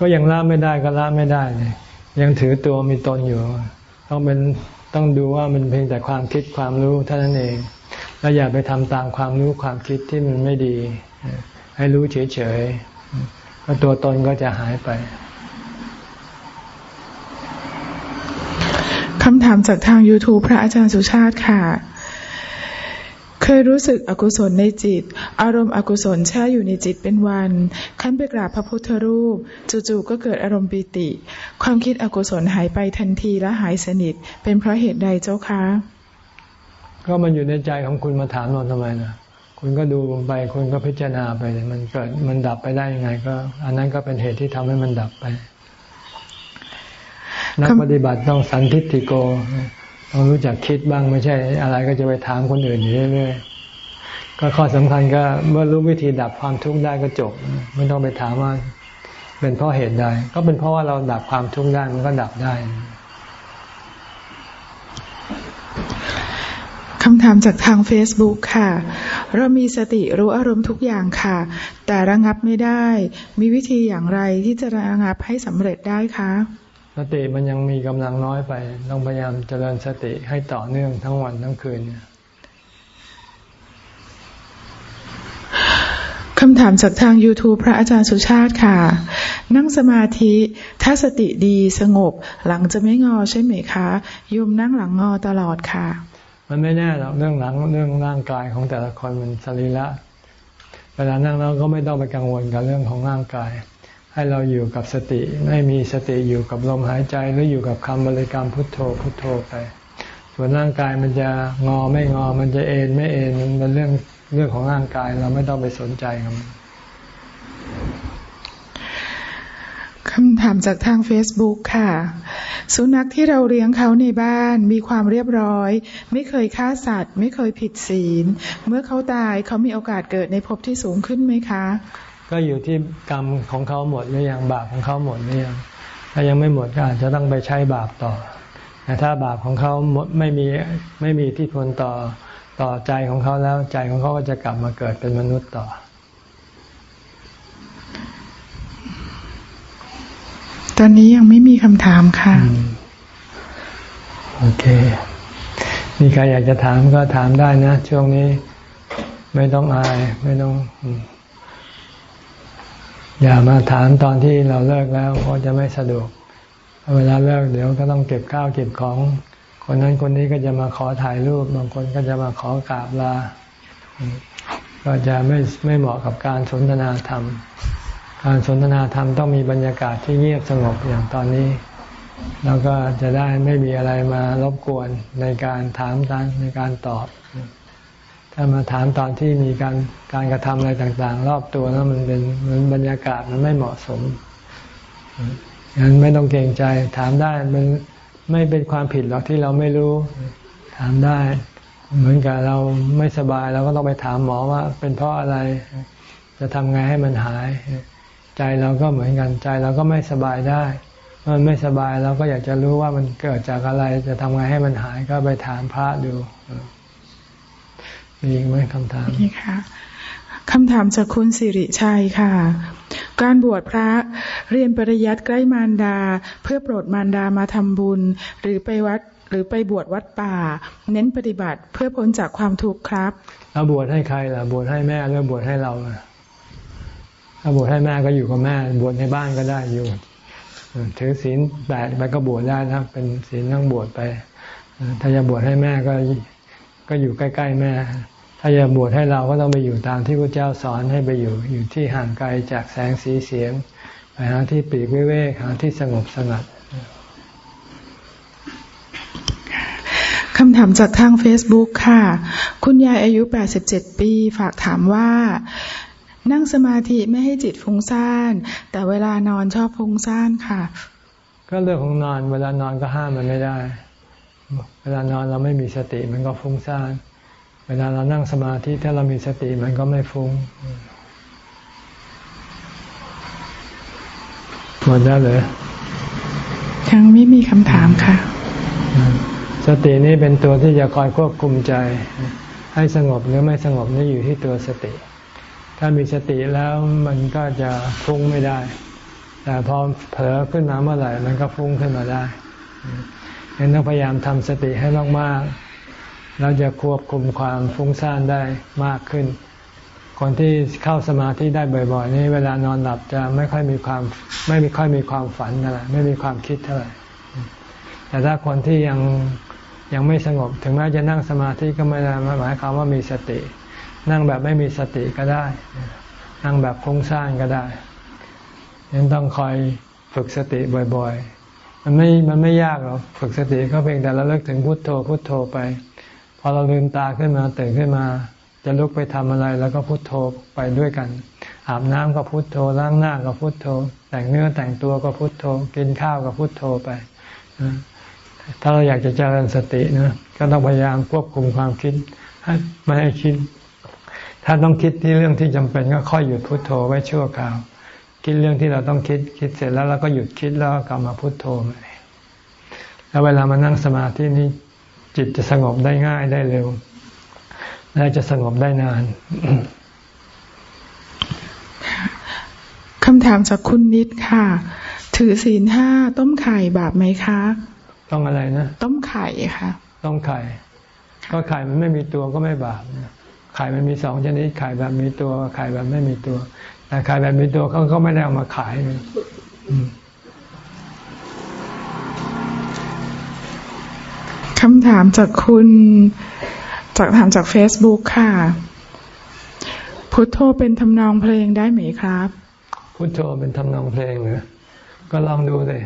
ก็ยังละไม่ได้ก็ละไม่ได้เลยยังถือตัวมีตนอยู่ ต้องเป็น ต้องดูว่ามันเพียงแต่ความคิดความรู้เท่านั้นเอง แล้วอย่าไปทำตามความรู้ความคิดที่มันไม่ดี ให้รู้เฉยๆก็ตัวตนก็จะหายไปคำถามจากทาง YouTube พระอาจารย์สุชาติค่ะ เคยรู้สึกอกุศลในจิต อารมณ์อกุศลแช่อยู่ในจิตเป็นวัน ขั้นไปกราบพระพุทธรูป จู่ๆก็เกิดอารมณ์ปิติ ความคิดอกุศลหายไปทันทีและหายสนิท เป็นเพราะเหตุใดเจ้าคะ ก็มันอยู่ในใจของคุณมาถามเราทำไมนะคุณก็ดูไปคุณก็พิจารณาไปมันเกิดมันดับไปได้ยังไง ก็ อันนั้นก็เป็นเหตุที่ทำให้มันดับไปนักปฏิบัติต้องสันทิติโก ต้องรู้จักคิดบ้างไม่ใช่ อะไรก็จะไปถามคนอื่นอยู่เรื่อยๆก็ข้อสำคัญก็เมื่อรู้วิธีดับความทุกข์ได้ก็จบ ไม่ต้องไปถามว่าเป็นเพราะเหตุใดก็เป็นเพราะว่าเราดับความทุกข์ได้มันก็ดับได้คำถามจากทาง Facebook ค่ะ เรามีสติรู้อารมณ์ทุกอย่างค่ะ แต่ระงับไม่ได้ มีวิธีอย่างไรที่จะระงับให้สำเร็จได้คะ ติมันยังมีกำลังน้อยไปต้องพยายามเจริญสติให้ต่อเนื่องทั้งวันทั้งคืนเนี่ยคำถามจากทาง YouTube พระอาจารย์สุชาติค่ะ นั่งสมาธิถ้าสติดีสงบ หลังจะไม่งอใช่ไหมคะยมนั่งหลังงอตลอดค่ะ มันไม่แน่หรอกเรื่องหลังเรื่องร่างกายของแต่ละคนมันสรีระเวลานั่งเราก็ไม่ต้องไปกังวลกับเรื่องของร่างกาย ให้เราอยู่กับสติไม่มีสติอยู่กับลมหายใจหรืออยู่กับคำบริกรรมพุทโธพุทโธไป ส่วนร่างกายมันจะงอไม่งอ มันจะเอ็นไม่เอ็นมันเป็นเรื่องเรื่องของร่างกายเราไม่ต้องไปสนใจกับมันคำถามจากทาง Facebook ค่ะ สุนัขที่เราเลี้ยงเขาในบ้านมีความเรียบร้อย ไม่เคยฆ่าสัตว์ ไม่เคยผิดศีล เมื่อเขาตายเขามีโอกาสเกิดในภพที่สูงขึ้นไหมคะ ก็อยู่ที่กรรมของเขาหมดหรือยังบาปของเขาหมดหรือยังถ้ายังไม่หมดก็อาจจะต้องไปใช้บาปต่อ แต่ถ้าบาปของเขาหมดไม่มีไม่มีที่พลต่อต่อใจของเขาแล้วใจของเขาก็จะกลับมาเกิดเป็นมนุษย์ต่อ ตอนนี้ยังไม่มีคำถามค่ะ โอเค มีใครอยากจะถามก็ถามได้นะ ช่วงนี้ไม่ต้องอายไม่ต้อง อย่ามาถามตอนที่เราเลิกแล้วเพราะจะไม่สะดวก เวลาเลิกเดี๋ยวก็ต้องเก็บข้าวเก็บของ คนนั้นคนนี้ก็จะมาขอถ่ายรูป บางคนก็จะมาขอกราบลา ก็จะไม่ไม่เหมาะกับการสนทนาธรรม การสนทนาธรรมต้องมีบรรยากาศที่เงียบสงบอย่างตอนนี้ แล้วก็จะได้ไม่มีอะไรมารบกวนในการถามตในการตอบ ถ้ามาถามตอนที่มีการการกระทำอะไรต่าง ๆ รอบตัวแล้วมันเป็นมันบรรยากาศมันไม่เหมาะสมงั้นไม่ต้องเกรงใจ ถามได้มันไม่เป็นความผิดหรอกที่เราไม่รู้ ถามได้ เหมือนกับเราไม่สบายเราก็ต้องไปถามหมอว่า เป็นเพราะอะไรจะทำไงให้มันหาย ใจเราก็เหมือนกันใจเราก็ไม่สบายได้มันไม่สบายเราก็อยากจะรู้ว่ามันเกิดจากอะไร จะทำไงให้มันหายก็ไปถามพระดู มีไหมคำถามนี่ค่ะคำถามจากคุณสิริชัยค่ะ การบวชพระเรียนปริยัติใกล้มารดา เพื่อโปรดมารดามาทำบุญ หรือไปวัดหรือไปบวชวัดป่า เน้นปฏิบัติเพื่อพ้นจากความทุกข์ครับเราบวชให้ใครล่ะบวชให้แม่หรือบวชให้เราถ้าบวชให้แม่ก็อยู่กับแม่บวชในบ้านก็ได้อยู่ถือศีลแปดไปก็บวชได้นะเป็นศีลนั่งบวชไป ถ้าจะบวชให้แม่ก็ ก็อยู่ใกล้ ๆ แม่ ถ้าอยากบวชให้เราก็ต้องไปอยู่ตามที่พระเจ้าสอนให้ไปอยู่ อยู่ที่ห่างไกลจากแสงสีเสียงไปหาที่ปีกวิเวกหาที่สงบสงัดคำถามจากทาง Facebook ค่ะ คุณยายอายุ 87 ปี ฝากถามว่า นั่งสมาธิไม่ให้จิตฟุ้งซ่าน แต่เวลานอนชอบฟุ้งซ่านค่ะ ก็เรื่องของนอน เวลานอนก็ห้ามมันไม่ได้ เวลานอนเราไม่มีสติมันก็ฟุ้งซ่าน เวลาเรานั่งสมาธิถ้าเรามีสติมันก็ไม่ฟุ้งหมดแล้วเลยยังไม่มีคำถามค่ะ สตินี้เป็นตัวที่จะคอยควบคุมใจ ให้สงบหรือไม่สงบนี่อยู่ที่ตัวสติ ถ้ามีสติแล้วมันก็จะฟุ้งไม่ได้ แต่พอเผลอขึ้นมาเมื่อไหร่มันก็ฟุ้งขึ้นมาได้ ยังต้องพยายามทำสติให้มากๆ เราจะควบคุมความฟุ้งซ่านได้มากขึ้น คนที่เข้าสมาธิได้บ่อย ๆ นี่เวลานอนหลับจะไม่ค่อยมีความไม่มีค่อยมีความฝันอะไรไม่มีความคิดเท่าไหร่แต่ถ้าคนที่ยังยังไม่สงบ ถึงแม้จะนั่งสมาธิก็ไม่ได้หมายความว่ามีสติ นั่งแบบไม่มีสติก็ได้ นั่งแบบฟุ้งซ่านก็ได้ยังต้องคอยฝึกสติบ่อย ๆ มันไม่ มันไม่ยากหรอกฝึกสติก็เพียงแต่เราเลิกถึงพุทโธพุทโธไป พอเราลืมตาขึ้นมาตื่นขึ้นมา จะลุกไปทำอะไรแล้วก็พุทโธไปด้วยกัน อาบน้ำก็พุทโธล้างหน้าก็พุทโธ แต่งเนื้อแต่งตัวก็พุทโธ กินข้าวก็พุทโธไป ถ้าเราอยากจะเจริญสตินะก็ต้องพยายามควบคุมความคิดไม่ให้คิด ถ้าต้องคิดที่เรื่องที่จำเป็นก็ค่อยหยุดพุทโธไว้ชั่วคราว คิดเรื่องที่เราต้องคิดคิดเสร็จแล้วเราก็หยุดคิดแล้วกลับมาพุโทโธใหม่แล้วเวลามานั่งสมาธินี้จิตจะสงบได้ง่ายได้เร็วและจะสงบได้นานคำถามจากคุณนิดค่ะ ถือศีลห้าต้มไข่บาปไหมคะ ต้องอะไรนะ ต้มไข่ค่ะ ต้มไข่ ก็ไข่มันไม่มีตัวก็ไม่บาปไข่มันมีสองชนิดไข่แบบมีตัวไข่แบบไม่มีตัว แต่ขายแบบมีตัวเขาก็ไม่ได้เอามาขายคำถามจากคุณจากถามจากเฟซบุ๊กค่ะ พุทโธเป็นทำนองเพลงได้ไหมครับ พุทโธเป็นทำนองเพลงเหรอก็ลองดูเลย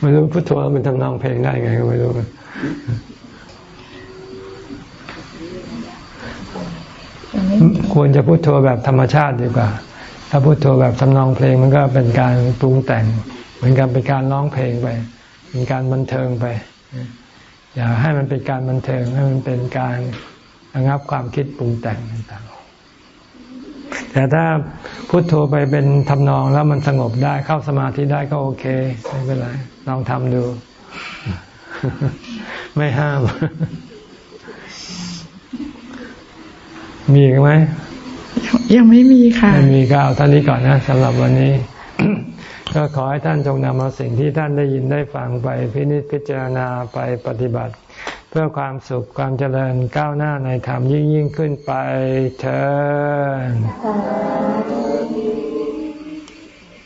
ไม่รู้พุทโธเป็นทำนองเพลงได้ไงก็ไม่รู้ ควรจะพุโทโธแบบธรรมชาติดีกว่า ถ้าพุโทโธแบบทำนองเพลงมันก็เป็นการปรุงแต่ง เหมือนกันเป็นการร้องเพลงไป เป็นการบันเทิงไป อย่าให้มันเป็นการบันเทิงให้มันเป็นการระงับความคิดปรุงแต่งต่างๆแต่ถ้าพุโทโธไปเป็นทำนองแล้วมันสงบได้เข้าสมาธิได้ก็โอเคไม่เป็นไรลองทำดู ไม่ห้าม มีอีกไหมยังไม่มีค่ะไม่มีก็เอาท่านนี้ก่อนนะสำหรับวันนี้ ก็ขอให้ท่านจงนำเอาสิ่งที่ท่านได้ยินได้ฟังไปพินิจพิจารณาไปปฏิบัติ เพื่อความสุขความเจริญก้าวหน้าในธรรมยิ่งยิ่งขึ้นไปเถิด